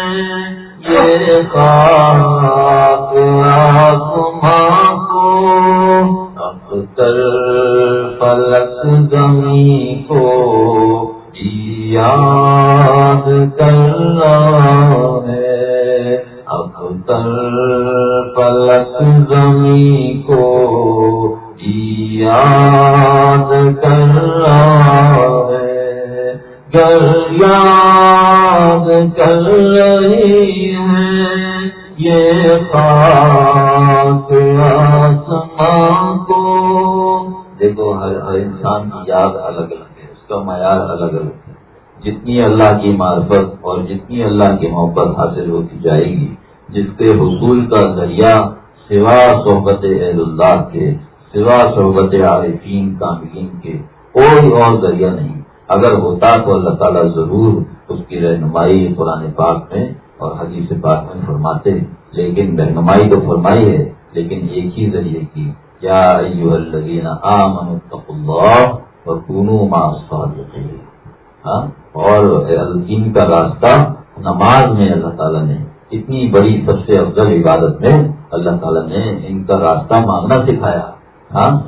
Speaker 1: یہ خاک آسمان جتنی اللہ کی معرفت اور جتنی اللہ کی محبت حاصل ہوتی جائے گی، جس کے حصول کا ذریعہ سوا صحبت عید اللہ کے، سوا صحبت عارفین، کاملین کے کوئی اور ذریعہ نہیں۔ اگر ہوتا تو اللہ تعالیٰ ضرور اس کی رہنمائی قرآن پاک میں اور حدیث پاک میں فرماتے لیکن رہنمائی تو فرمائی ہے، لیکن ایک ہی ذریعے کی۔ کیا اللہ ہاں؟ اور دین کا راستہ نماز میں اللہ تعالیٰ نے، اتنی بڑی سب سے افضل عبادت میں اللہ تعالیٰ نے ان کا راستہ مانگنا سکھایا۔ ہاں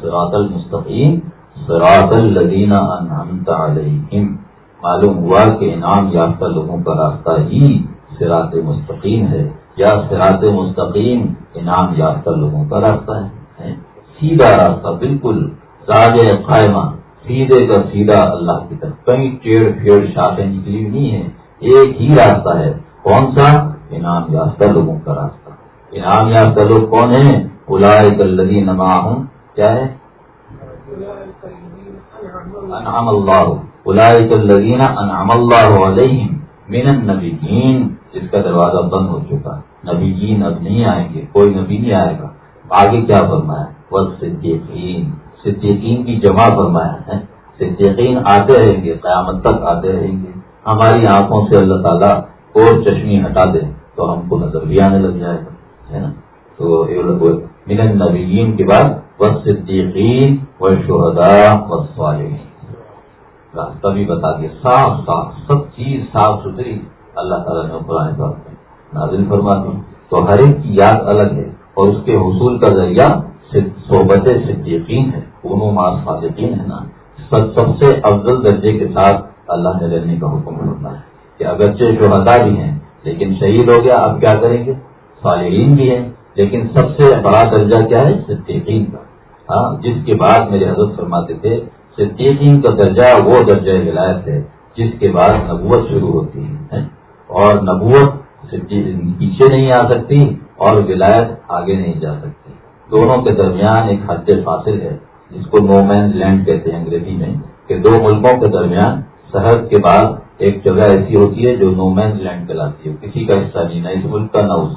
Speaker 1: سراط المستقیم سراط الدینہ علیہم۔ معلوم ہوا کہ انعام یافتہ لوگوں کا راستہ ہی سراط مستقیم ہے۔ یا سراط مستقیم انعام یافتہ لوگوں کا راستہ ہے سیدھا راستہ، بالکل قائمہ۔ سیدھے کا سیدھا اللہ کی طرف۔ کہیں ٹیڑھ پھیڑ شاخیں نکلی نہیں ہے ایک ہی راستہ ہے۔ کون سا؟ انعام یافتہ لوگوں کا راستہ۔ انعام یافتہ لوگ کون ہیں؟ الدی نما ہوں کیا ہے؟ انعام اللہ۔ الدین انعام اللہ علیہ مین نبی جس کا دروازہ بند ہو چکا نبی جین اب نہیں آئیں گے۔ کوئی نبی نہیں آئے گا۔ آگے کیا بننا ہے بس صدیقین صدیقین کی جمع فرمایا ہے۔ صدیقین آتے رہیں گے، قیامت تک آتے رہیں گے۔ ہماری آنکھوں سے اللہ تعالیٰ اور چشمی ہٹا دے تو ہم کو نظر بھی آنے لگ جائے گا، ہے نا؟ تو ملن نبیین کے بعد بس صدیقین و شہدا و صالحین راستہ بھی بتا دیا، صاف صاف، سب چیز صاف ستھری اللہ تعالیٰ نے قرآن طور پہ نازل فرما دی۔ تو ہر ایک کی یاد الگ ہے اور اس کے حصول کا ذریعہ صحبت صدیقین ہے ماس صادقین ہے نا۔ سب سے افضل درجے کے ساتھ اللہ نے رہنے کا حکم ہوتا ہے کہ اگرچہ شہدا بھی ہیں، لیکن شہید ہو گیا، اب کیا کریں گے؟ صالحین بھی ہیں، لیکن سب سے بڑا درجہ کیا ہے؟ صدیقین کا۔ ہاں جس کے بعد میرے حضرت فرماتے تھے، صدیقین کا درجہ وہ درجہ ولایت ہے جس کے بعد نبوت شروع ہوتی ہے اور نبوت پیچھے نہیں آ سکتی اور ولایت آگے نہیں جا سکتی۔ دونوں کے درمیان ایک حد فاصل ہے، جس کو نو مین لینڈ کہتے ہیں انگریزی میں، کہ دو ملکوں کے درمیان سرحد کے بعد ایک جگہ ایسی ہوتی ہے جو نو مین لینڈ کہلاتی ہے۔ کسی کا حصہ نہیں، نہ اس ملک کا، نہ اس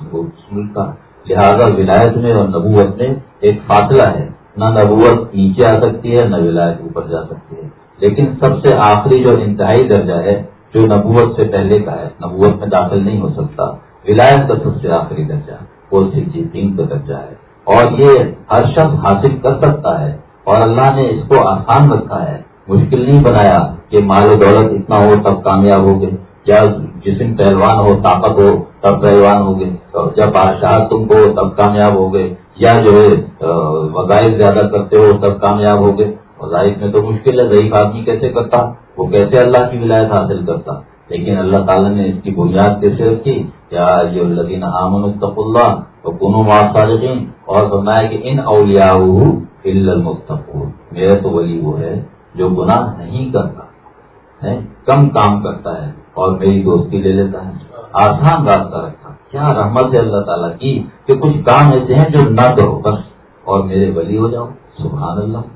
Speaker 1: ملک کا۔ لہذا ولایت میں اور نبوت میں ایک فاصلہ ہے۔ نہ نبوت نیچے آ سکتی ہے، نہ ولایت اوپر جا سکتی ہے۔ لیکن سب سے آخری جو انتہائی درجہ ہے، جو نبوت سے پہلے کا ہے، نبوت میں داخل نہیں ہو سکتا۔ ولایت کا سب سے آخری درجہ، وہ صرف تین کا درجہ ہے۔ اور یہ ہر شخص حاصل کر سکتا ہے اور اللہ نے اس کو آسان رکھا ہے۔ مشکل نہیں بنایا کہ مال و دولت اتنا ہو تب کامیاب ہو گئے یا جسم پہلوان ہو، طاقت ہو، تب پہلوان ہو گئے جب بادشاہ تم کو تب کامیاب ہو گئے یا جو ہے وظائف زیادہ کرتے ہو، تب کامیاب ہو گئے وظائف میں تو مشکل ہے، ضعیف آدمی کیسے کرتا؟ وہ کیسے اللہ کی ولایت حاصل کرتا؟ لیکن اللہ تعالیٰ نے اس کی بنیاد کیسے رکھی کیا یہ اللہ امن الطف اللہ تو کنو صادقین اور فرمایا کہ ان اولیا المتقون، میرا تو ولی وہ ہے جو گناہ نہیں کرتا، ہے، کم کام کرتا ہے اور میری دوستی لے لیتا ہے آسان راستہ رکھا کیا رحمت ہے اللہ تعالیٰ کی کہ کچھ کام ایسے ہیں جو نہ کرو بس اور میرے ولی ہو جاؤ؟ سبحان اللہ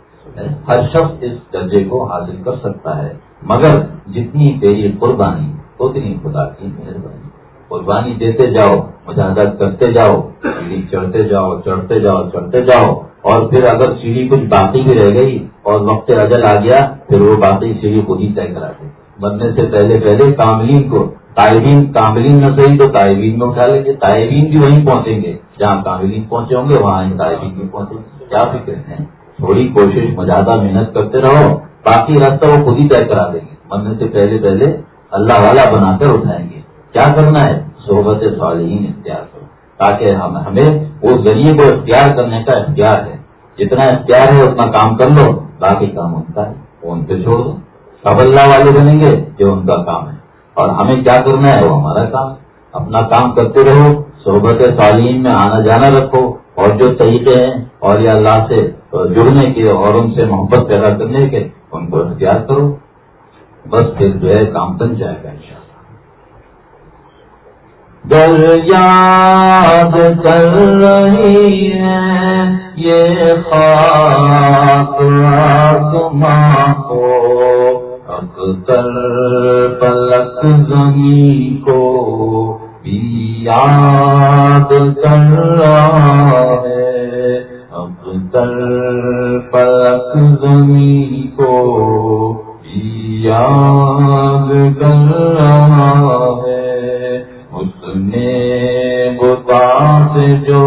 Speaker 1: ہر شخص اس درجے کو حاصل کر سکتا ہے، مگر جتنی تیری قربانی، اتنی خدا کی مہربانی۔ قربانی دیتے جاؤ، مجاہدت کرتے جاؤ، سیڑھی چڑھتے جاؤ چڑھتے جاؤ چڑھتے جاؤ، اور پھر اگر سیڑھی کچھ باقی بھی رہ گئی اور وقت اجل آ گیا، پھر وہ باقی سیڑھی خود ہی طے کرا دے بننے سے پہلے پہلے کاملین کو طالبین کاملین نہ صحیح تو طالبین میں اٹھا لیں گے۔ طالبین بھی وہیں پہنچیں گے۔ جہاں کاملین پہنچے ہوں گے، وہاں طالبین بھی پہنچیں گے۔ کیا فکر ہے تھوڑی کوشش مزادہ محنت کرتے رہو۔ باقی راستہ وہ خود ہی طے کرا دیں گے۔ مرنے سے پہلے پہلے اللہ والا بنا کر اٹھائیں گے۔ کیا کرنا ہے، صحبت صالحین اختیار کرو۔ تاکہ ہم، ہمیں اس ذریعے کو اختیار کرنے کا اختیار ہے۔ جتنا اختیار ہے، اتنا کام کر لو۔ باقی کام ان کا ہے۔ وہ ان پہ چھوڑ دو۔ سب اللہ والے بنیں گے جو ان کا کام ہے۔ اور ہمیں کیا کرنا ہے؟ وہ ہمارا کام۔ اپنا کام کرتے رہو۔ صحبت تعلیم میں آنا جانا رکھو۔ اور جو طریقے ہیں، اور یا اللہ سے جڑنے کے اور ان سے محبت پیدا کرنے کے، ان کو اختیار کرو۔ بس پھر جو ہے، کام بن جائے گا ان در یاد کر رہی ہے، یہ خاک ماں کو۔ اکتر پلک زمین کو بھی یاد کر رہا ہے۔ اکتر پلک زمین کو بھی یاد کر رہا ہے۔ اس نے بتا سے جو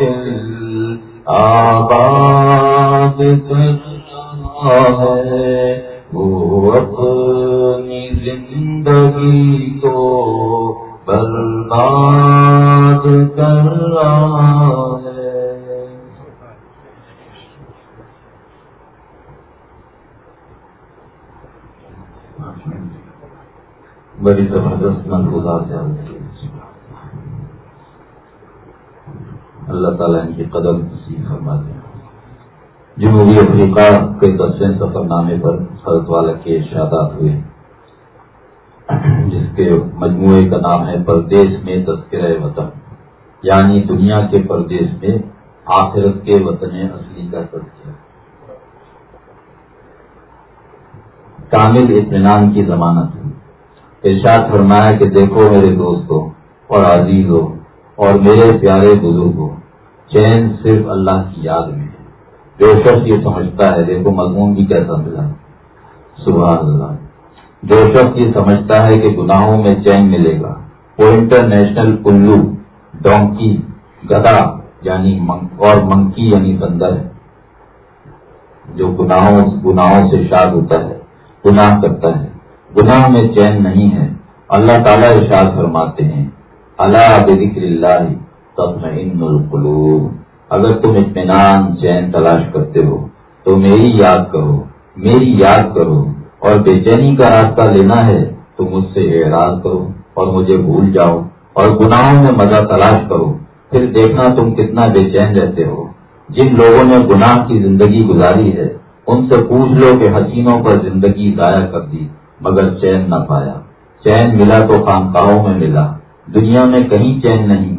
Speaker 1: دل آباد ہے، وہ اپنی زندگی کو برباد کر رہا ہے۔ بڑی زبردست منگوزار سے اللہ تعالیٰ ان کی قدم فرما دیں جنوبی افریقہ کے دسویں سفر نامے پر حضرت والا کے ارشادات ہوئے۔ جس کے مجموعے کا نام ہے پردیش میں تذکرہ وطن یعنی دنیا کے پردیش میں آخرت کے وطن اصلی کا تذکرہ۔ کامل اطمینان کی ضمانت۔ ارشاد فرمایا کہ دیکھو میرے دوستوں اور عزیزوں اور میرے پیارے بزرگوں، چین صرف اللہ کی یاد میں ہے۔ جو شخص یہ سمجھتا ہے، دیکھو مضمون بھی کیسا ملا۔ سبحان اللہ۔ جو شخص یہ سمجھتا ہے کہ گناہوں میں چین ملے گا۔ وہ انٹرنیشنل کلو، ڈونکی، گدا یعنی اور منکی یعنی بندر ہے، جو گناہوں گناہوں سے شاد ہوتا ہے، گناہ کرتا ہے۔ گناہ میں چین نہیں ہے۔ اللہ تعالیٰ ارشاد فرماتے ہیں اللہ بکر اللہ تطمئن القلوب۔ اگر تم اطمینان، چین تلاش کرتے ہو، تو میری یاد کرو، میری یاد کرو۔ اور بے چینی کا راستہ لینا ہے، تو مجھ سے اعراض کرو اور مجھے بھول جاؤ۔ اور گناہوں میں مزہ تلاش کرو، پھر دیکھنا تم کتنا بے چین رہتے ہو۔ جن لوگوں نے گناہ کی زندگی گزاری ہے، ان سے پوچھ لو کہ حسینوں پر زندگی ضائع کر دی، مگر چین نہ پایا۔ چین ملا تو خانقاہوں میں ملا۔ دنیا میں کہیں چین نہیں۔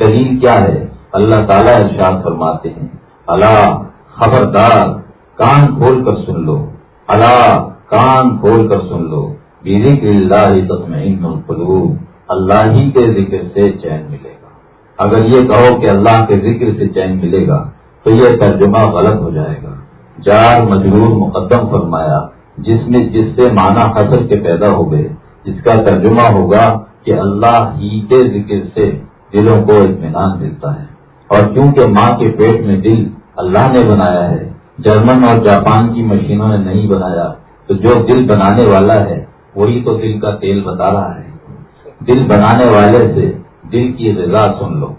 Speaker 1: دلیل کیا ہے؟ اللہ تعالیٰ ارشاد فرماتے ہیں اللہ خبردار، کان کھول کر سن لو۔ اللہ کان کھول کر سن لو۔ اللہ تطمئن القلوب، اللہ ہی کے ذکر سے چین ملے گا۔ اگر یہ کہو کہ اللہ کے ذکر سے چین ملے گا، تو یہ ترجمہ غلط ہو جائے گا۔ جار مجرور مقدم فرمایا، جس میں جس سے معنی حسر کے پیدا ہو گئے جس کا ترجمہ ہوگا کہ اللہ ہی کے ذکر سے دلوں کو اطمینان ملتا ہے۔ اور کیونکہ ماں کے پیٹ میں دل اللہ نے بنایا ہے، جرمن اور جاپان کی مشینوں نے نہیں بنایا، تو جو دل بنانے والا ہے، وہی تو دل کا تیل بتا رہا ہے۔ دل بنانے والے سے دل کی غذا سن لو۔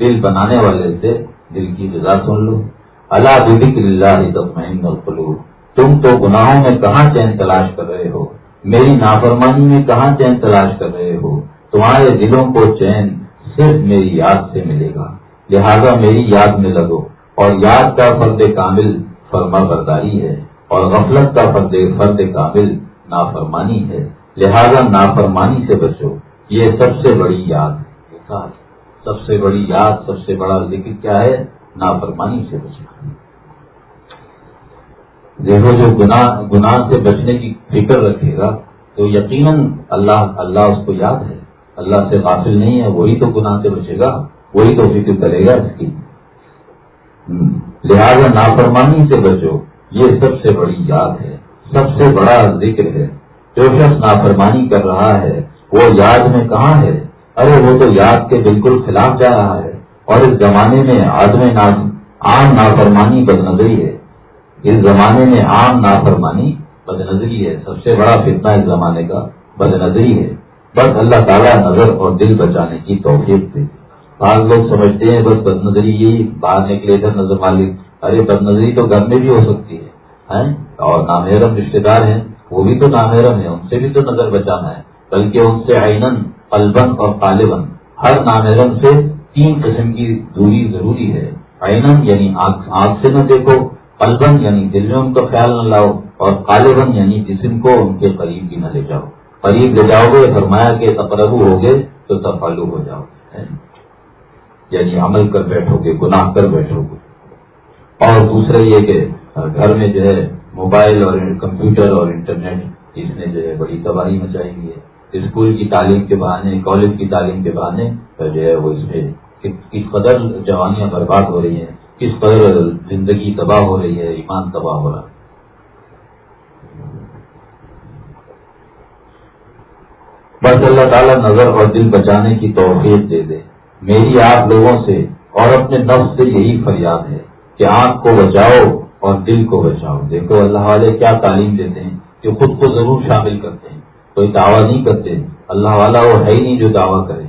Speaker 1: دل بنانے والے سے دل کی غذا سن لو۔ اللہ دلک اللہ القلوب۔ تم تو گناہوں میں کہاں چین تلاش کر رہے ہو؟ میری نافرمانی میں کہاں چین تلاش کر رہے ہو؟ تمہارے دلوں کو چین صرف میری یاد سے ملے گا۔ لہذا میری یاد میں لگو۔ اور یاد کا فرد کامل فرما برداری ہے، اور غفلت کا فرد فرد کامل نافرمانی ہے۔ لہذا نافرمانی سے بچو۔ یہ سب سے بڑی یاد سب سے بڑی یاد، سب سے بڑا ذکر کیا ہے؟ نافرمانی سے بچو دیکھو، جو گناہ گناہ سے بچنے کی فکر رکھے گا، تو یقیناً اللہ اللہ اس کو یاد ہے۔ اللہ سے غافل نہیں ہے، وہی تو گناہ سے بچے گا، وہی تو فکر کرے گا اس کی۔ لہذا نافرمانی سے بچو، یہ سب سے بڑی یاد ہے، سب سے بڑا ذکر ہے۔ جو شخص نافرمانی کر رہا ہے، وہ یاد میں کہاں ہے؟ ارے، وہ تو یاد کے بالکل خلاف جا رہا ہے، اور اس زمانے میں آدمی عام نافرمانی بد نظری ہے۔ اس زمانے میں عام نافرمانی بد نظری ہے۔ سب سے بڑا فتنہ اس زمانے کا بد نظری ہے۔ بس اللہ تعالیٰ نظر اور دل بچانے کی توفیق تھی بعض لوگ سمجھتے ہیں بس بد نظری یہی باہر نکلے تھے نظر مالک۔ ارے بد نظری تو گھر میں بھی ہو سکتی ہے اور نامحرم رشتے دار ہیں۔ وہ بھی تو نامحرم ہے ان سے بھی تو نظر بچانا ہے۔ بلکہ ان سے آئینن پلبن اور طالبن ہر نامحرم سے تین قسم کی دوری ضروری ہے۔ آئینن یعنی آنکھ سے نہ دیکھو پلبن یعنی دل میں ان کا خیال نہ لاؤ اور قالبن یعنی جسم کو ان کے قریب بھی نہ لے جاؤ۔ قریب لے جاؤ گے، فرمایا کہ تقربو ہو گئے تو تفالو ہو جاؤ۔ یعنی عمل کر بیٹھو گے، گناہ کر بیٹھو گے۔ اور دوسرا یہ کہ گھر میں جو ہے، موبائل اور کمپیوٹر اور انٹرنیٹ، اس نے جو ہے بڑی تباہی مچائی ہوئی ہے۔ اسکول کی تعلیم کے بہانے، کالج کی تعلیم کے بہانے جو ہے وہ اس میں کس قدر جوانیاں برباد ہو رہی ہیں۔ کس قدر زندگی تباہ ہو رہی ہے، ایمان تباہ ہو رہا ہے؟ بس اللہ تعالیٰ نظر اور دل بچانے کی توفیق دے دے۔ میری آپ لوگوں سے اور اپنے نفس سے یہی فریاد ہے کہ آنکھ کو بچاؤ اور دل کو بچاؤ۔ دیکھو اللہ والے کیا تعلیم دیتے ہیں کہ خود کو ضرور شامل کرتے ہیں۔ کوئی دعویٰ نہیں کرتے۔ اللہ والا وہ ہے ہی نہیں جو دعویٰ کرے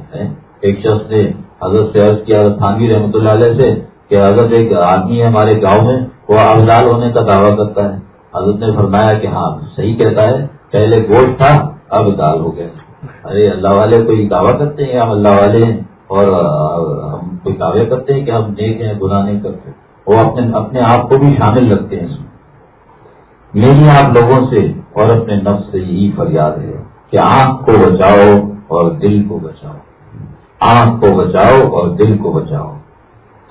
Speaker 1: ایک شخص نے حضرت سے عرض کیا تھانوی رحمۃ اللہ علیہ سے کہ حضرت ایک آدمی ہے ہمارے گاؤں میں، وہ ابدال ہونے کا دعویٰ کرتا ہے۔ حضرت نے فرمایا کہ ہاں صحیح کہتا ہے، پہلے گوشت تھا، اب دال ہو گیا۔ ارے اللہ والے کوئی دعویٰ کرتے ہیں؟ ہم اللہ والے ہیں۔ اور ہم کوئی دعوے کرتے ہیں کہ ہم نیک ہیں، گناہ نہیں کرتے۔ وہ اپنے اپنے آپ کو بھی شامل رکھتے ہیں۔ میری آپ لوگوں سے اور اپنے نفس سے یہی فریاد ہے کہ آنکھ کو بچاؤ اور دل کو بچاؤ۔ آنکھ کو بچاؤ اور دل کو بچاؤ۔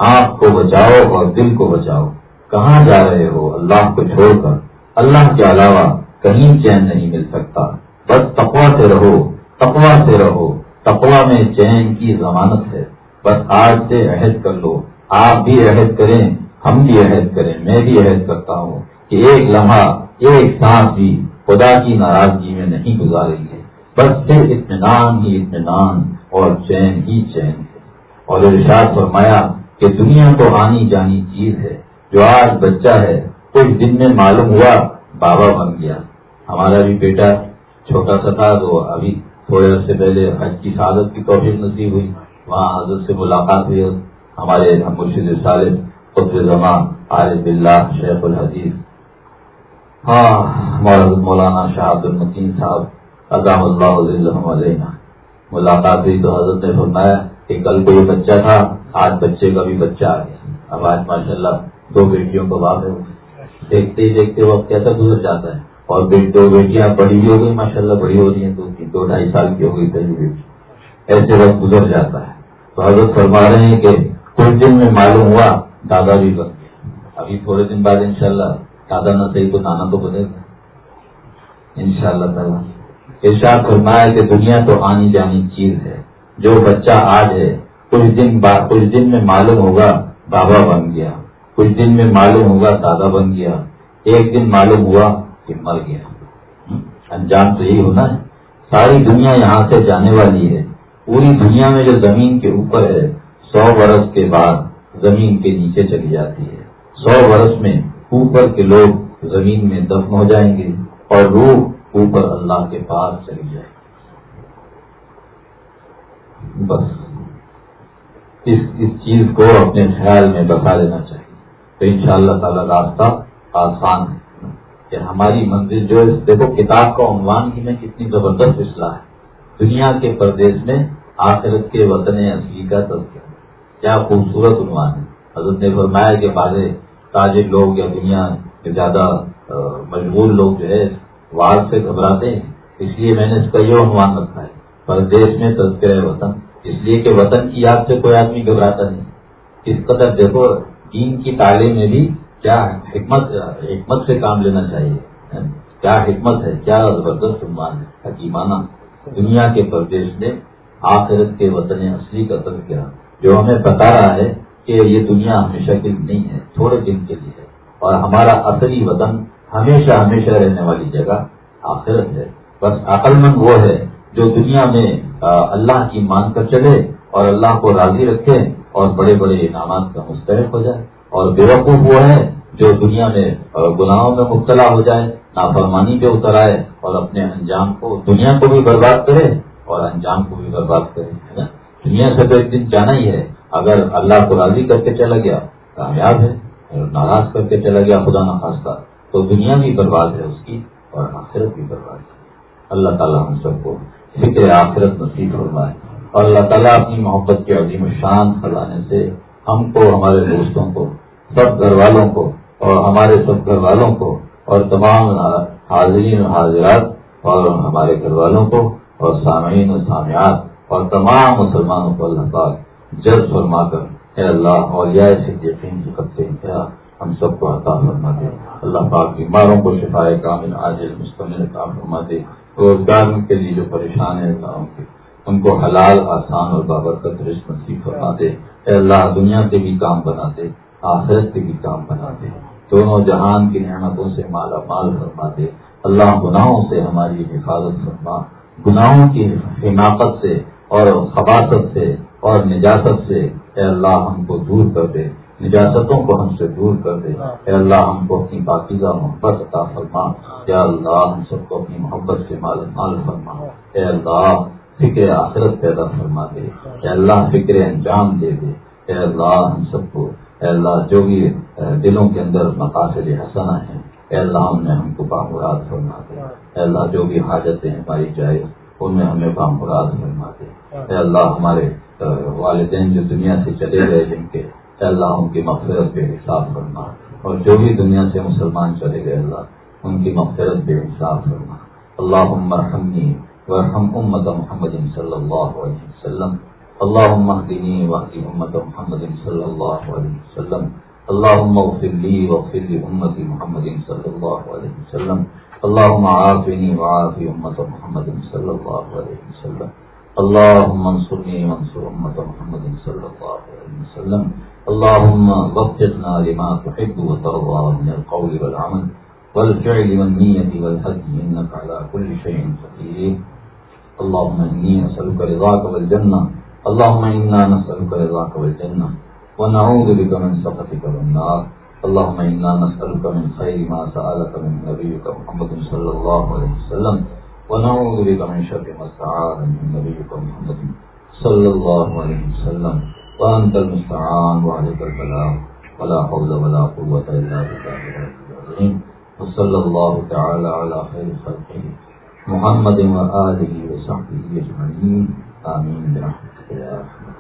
Speaker 1: آنکھ کو بچاؤ اور دل کو بچاؤ۔ کہاں جا رہے ہو اللہ کو چھوڑ کر؟ اللہ کے علاوہ کہیں چین نہیں مل سکتا۔ بس تقوا سے رہو تقوا سے رہو۔ تقوا میں چین کی ضمانت ہے۔ بس آج سے عہد کر لو۔ آپ بھی عہد کریں، ہم بھی عہد کریں۔ میں بھی عہد کرتا ہوں کہ ایک لمحہ، ایک سانس بھی خدا کی ناراضگی میں نہیں گزاریں گے۔ بس پھر اطمینان ہی اطمینان اور چین ہی چین ہے۔ اور ارشاد فرمایا کہ دنیا تو آنی جانی چیز ہے، جو آج بچہ ہے کچھ دن میں معلوم ہوا بابا بن گیا۔ ہمارا بھی بیٹا چھوٹا سا تھا تو ابھی تھوڑے عرصے پہلے حج کی سعادت کی توفیق نصیب ہوئی۔ وہاں حضرت سے ملاقات ہوئی ہمارے مرشد صالح قطب زمان، عارف اللہ شیخ الحدیث۔ ہاں مولانا شاہ عبد المکین صاحب عظام اللہ علیہ ملاقات ہوئی تو حضرت نے فرمایا کہ کل کوئی بچہ تھا، آج بچے کا بھی بچہ آ گیا۔ اب آج ماشاء اللہ دو بیٹیوں کو بات ہے۔ دیکھتے ہی دیکھتے وقت کیسا گزر جاتا ہے۔ اور دو بیٹیاں بڑی بھی ہو گئی ماشاء اللہ بڑی ہو رہی ہیں۔ دو دو ڈھائی سال کی ہو گئی پہلی بیٹی ایسے وقت گزر جاتا ہے۔ تو حضرت فرما رہے ہیں کہ کچھ دن میں معلوم ہوا دادا بھی بن گیا ابھی تھوڑے دن بعد انشاءاللہ دادا نہ صحیح تو نانا تو بنے گا۔ ان شاء اللہ تعالیٰ۔ ارشاد فرمایا کہ دنیا تو آنی جانی چیز ہے۔ جو بچہ آج ہے، کچھ دن بعد کچھ دن میں معلوم ہوگا بابا بن گیا۔ کچھ دن میں معلوم ہوگا دادا بن گیا۔ ایک دن معلوم ہوا کہ مر گیا۔ انجام تو یہی ہونا ہے۔ ساری دنیا یہاں سے جانے والی ہے۔ پوری دنیا میں جو زمین کے اوپر ہے، سو برس کے بعد زمین کے نیچے چلی جاتی ہے۔ سو برس میں اوپر کے لوگ زمین میں دفن ہو جائیں گے اور روح اوپر اللہ کے پاس چلی جائے۔ گی بس۔ اس اس چیز کو اپنے خیال میں بتا لینا چاہیے۔ تو ان شاء اللہ تعالی راستہ آسان ہے۔ کہ ہماری منزل جو ہے، دیکھو، کتاب کا عنوان ہی میں کتنی زبردست اصلاح ہے۔ دنیا کے پردیش میں آخرت کے وطن اصلی کا تذکر کیا خوبصورت عنوان ہے۔ حضرت نے فرمایا کہ بعض تاجر لوگ یا دنیا کے زیادہ مشغول لوگ جو ہے وار سے گھبراتے ہیں۔ اس لیے میں نے اس کا یہ عنوان رکھا ہے۔ پردیش میں تذکر وطن۔ اس لیے کہ وطن کی یاد سے کوئی آدمی گھبراتا نہیں۔ اس قدر دیکھو، دین کی تعلیم میں بھی کیا حکمت حکمت سے کام لینا چاہیے۔ کیا حکمت ہے؟ کیا زبردست ہے؟ حکیمانہ۔ دنیا کے پردیش میں آخرت کے وطن اصلی کا تذکرہ جو ہمیں بتا رہا ہے کہ یہ دنیا ہمیشہ کے لیے نہیں ہے، تھوڑے دن کے لیے ہے۔ اور ہمارا اصلی وطن ہمیشہ ہمیشہ رہنے والی جگہ آخرت ہے۔ بس عقل مند وہ ہے جو دنیا میں اللہ کی مان کر چلے اور اللہ کو راضی رکھے اور بڑے بڑے انعامات کا مستحق ہو جائے۔ اور بیوقوف وہ ہے جو دنیا میں گناہوں میں مبتلا ہو جائے، نافرمانی پہ اتر آئے اور اپنے انجام کو، دنیا کو بھی برباد کرے اور انجام کو بھی برباد کرے دنیا سے تو ایک دن جانا ہی ہے۔ اگر اللہ کو راضی کر کے چلا گیا، کامیاب ہے ناراض کر کے چلا گیا خدا نخواستہ، تو دنیا بھی برباد ہے اس کی اور آخرت بھی برباد ہے۔ اللہ تعالیٰ ہم سب کو فکر آخرت نصیب فرمائے۔ اور اللہ تعالیٰ اپنی محبت کے عظیم شان پھیلانے سے ہم کو، ہمارے دوستوں کو، سب گھر والوں کو اور ہمارے سب گھر والوں کو اور تمام حاضرین و حاضرات اور ہمارے گھر والوں کو اور سامعین و سامعات اور تمام مسلمانوں کو اللہ پاک جلد فرما کر، اے اللہ اور سے یقین کی قبضے کیا ہم سب کو عطا فرما دے۔ اللہ پاک بیماروں کو شفائے کامل آج مستمل عطا فرما دے۔ روزگار کے لیے جو پریشان ہے ان کو حلال، آسان اور بابرکت رشت نصیب فرما دے اے اللہ دنیا کے بھی کام بنا دے آخرت کے بھی کام بنا دے دونوں جہان کی نعمتوں سے مالا مال فرما دے اللہ گناہوں سے ہماری حفاظت فرما، گناہوں کی حماقت سے اور خباست سے اور نجاست سے، اے اللہ ہم کو دور کر دے۔ نجاستوں کو ہم سے دور کر دے۔ اے اللہ ہم کو اپنی پاکیزہ محبت عطا فرما۔ یا اللہ ہم سب کو اپنی محبت سے مال مال فرما۔ اے اللہ فکر آخرت پیدا فرما دے۔ اے اللہ فکر انجام دے دے۔ اے اللہ ہم سب کو اے اللہ جو بھی دلوں کے اندر مقاصد حسنا ہیں اے اللہ ہم نے ہم کو بامراد فرما دے۔ اے اللہ جو بھی حاجتیں ہماری جائے ان میں ہمیں بامراد فرما دے۔ اے اللہ ہمارے والدین جو دنیا سے چلے گئے جن کے اللہ ان کی مغفرت بے حساب کرنا اور جو بھی دنیا سے مسلمان چلے گئے اللہ، ان کی مغفرت بے حساب کرنا اللہ مرحمی ورحم امت محمد صلی اللہ علیہ وسلم۔ اللہ مہدنی واقعی امت محمد صلی اللہ علیہ وسلم۔ اللہ اغفر لی واغفر لی امت محمد صلی اللہ علیہ وسلم۔ اللہ عافنی وعافی امت محمد صلی اللہ علیہ وسلم۔ اللهم انصرني وانصر أمة محمد صلى الله عليه وسلم۔ اللهم وفقنا لما تحب وترضى من القول والعمل والفعل والنية والهدي، إنك على كل شيء قدير. اللهم إني أسألك رضاك والجنة. اللهم إنا نسألك رضاك والجنة. ونعوذ بك من سخطك والنار. اللهم إنا نسألك من خير ما سألك من نبيك محمد صلى الله عليه وسلم. ونعوذ بك من شر ما استعاذ من نبيك محمد صلى الله عليه وسلم. وانت المستعان وعليك البلاغ ولا حول ولا قوة إلا بالله العظيم. وصلى الله تعالى على خير خلقه محمد وآله وصحبه أجمعين. آمين برحمتك يا رحمة